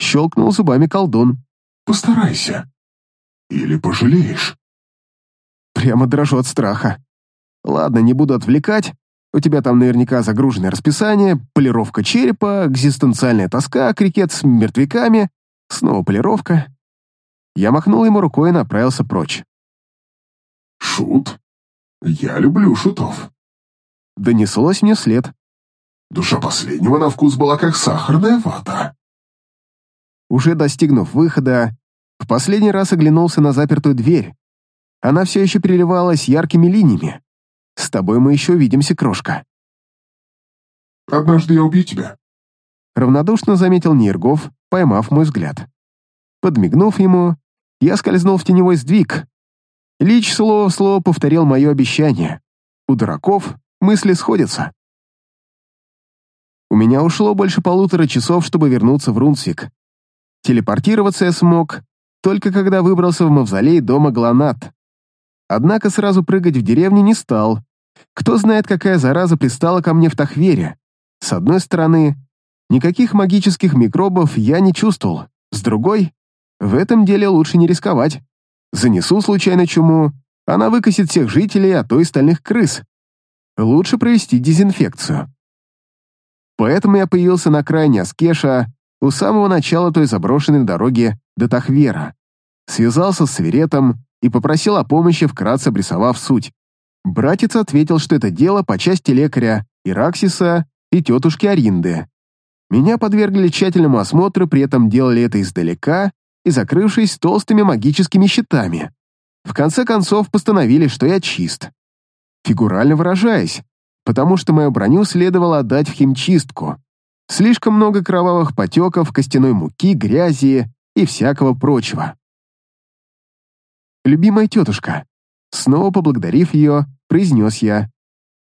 Щелкнул зубами колдун. «Постарайся. Или пожалеешь». Прямо дрожу от страха. Ладно, не буду отвлекать. У тебя там наверняка загруженное расписание, полировка черепа, экзистенциальная тоска, крикет с мертвяками, снова полировка. Я махнул ему рукой и направился прочь. «Шут? Я люблю шутов». Донеслось мне след. Душа последнего на вкус была как сахарная вата. Уже достигнув выхода, в последний раз оглянулся на запертую дверь. Она все еще переливалась яркими линиями. С тобой мы еще увидимся, крошка. «Однажды я убью тебя», — равнодушно заметил Нергов, поймав мой взгляд. Подмигнув ему, я скользнул в теневой сдвиг. Лич слово в слово повторил мое обещание. У дураков мысли сходятся. У меня ушло больше полутора часов, чтобы вернуться в Рунсвик. Телепортироваться я смог, только когда выбрался в мавзолей дома Гланат. Однако сразу прыгать в деревню не стал. Кто знает, какая зараза пристала ко мне в Тахвере. С одной стороны, никаких магических микробов я не чувствовал. С другой, в этом деле лучше не рисковать. Занесу случайно чуму, она выкосит всех жителей, а то и стальных крыс. Лучше провести дезинфекцию. Поэтому я появился на крайне Аскеша у самого начала той заброшенной дороги до Тахвера. Связался с Сверетом и попросил о помощи, вкратце обрисовав суть. Братец ответил, что это дело по части лекаря Ираксиса и тетушки Аринды. Меня подвергли тщательному осмотру, при этом делали это издалека и закрывшись толстыми магическими щитами. В конце концов постановили, что я чист. Фигурально выражаясь, потому что мою броню следовало отдать в химчистку. Слишком много кровавых потеков, костяной муки, грязи и всякого прочего. «Любимая тетушка», снова поблагодарив ее, произнес я,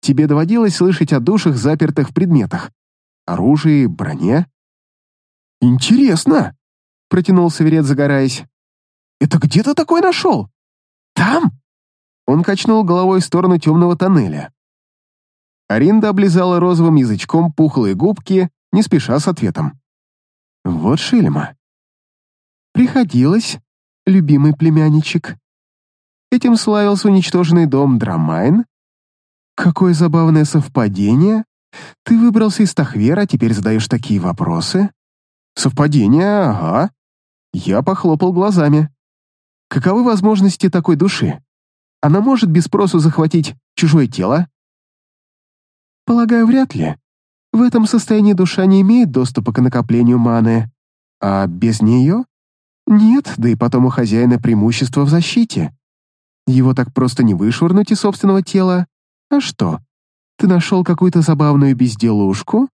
«тебе доводилось слышать о душах, запертых в предметах? Оружии, броне?» «Интересно», — протянул Саверет, загораясь. «Это где ты такой нашел? Там?» Он качнул головой в сторону темного тоннеля. Аринда облизала розовым язычком пухлые губки, не спеша с ответом. «Вот шельма». «Приходилось, любимый племянничек. Этим славился уничтоженный дом Драмайн. Какое забавное совпадение. Ты выбрался из Тахвера, а теперь задаешь такие вопросы?» «Совпадение, ага». Я похлопал глазами. «Каковы возможности такой души? Она может без спросу захватить чужое тело?» Полагаю, вряд ли. В этом состоянии душа не имеет доступа к накоплению маны. А без нее? Нет, да и потом у хозяина преимущество в защите. Его так просто не вышвырнуть из собственного тела. А что? Ты нашел какую-то забавную безделушку?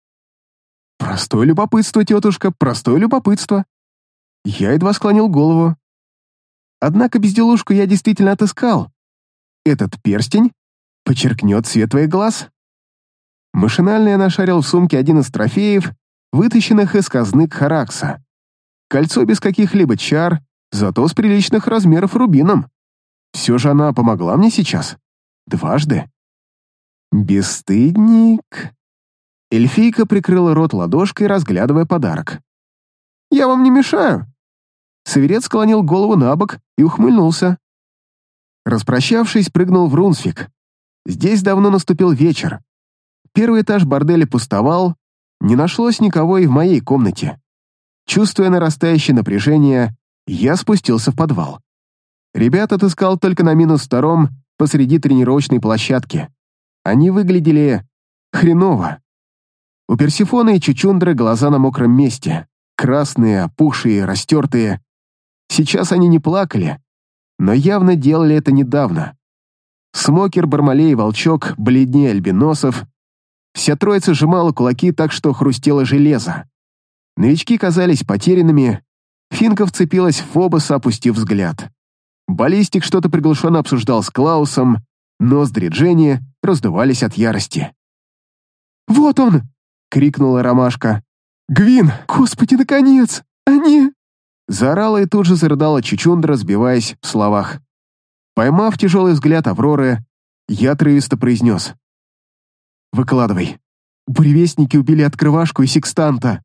Простое любопытство, тетушка, простое любопытство. Я едва склонил голову. Однако безделушку я действительно отыскал. Этот перстень подчеркнет цвет твоих глаз. Машинально я нашарил в сумке один из трофеев, вытащенных из казны Харакса. Кольцо без каких-либо чар, зато с приличных размеров рубином. Все же она помогла мне сейчас. Дважды. Бесстыдник. Эльфийка прикрыла рот ладошкой, разглядывая подарок. «Я вам не мешаю?» Саверец склонил голову на бок и ухмыльнулся. Распрощавшись, прыгнул в Рунсфик. Здесь давно наступил вечер. Первый этаж борделя пустовал, не нашлось никого и в моей комнате. Чувствуя нарастающее напряжение, я спустился в подвал. Ребят отыскал только на минус втором посреди тренировочной площадки. Они выглядели хреново. У Персифона и Чучундры глаза на мокром месте, красные, опухшие, растертые. Сейчас они не плакали, но явно делали это недавно. Смокер, Бармалей и Волчок бледнее альбиносов. Вся троица сжимала кулаки так, что хрустело железо. Новички казались потерянными. Финка вцепилась в Фобоса, опустив взгляд. Баллистик что-то приглушенно обсуждал с Клаусом, ноздри Дженни раздувались от ярости. «Вот он!» — крикнула Ромашка. «Гвин! Господи, наконец! Они...» Заорала и тут же зарыдала Чучундра, сбиваясь в словах. Поймав тяжелый взгляд Авроры, я отрывисто произнес. «Выкладывай. Буревестники убили открывашку и секстанта.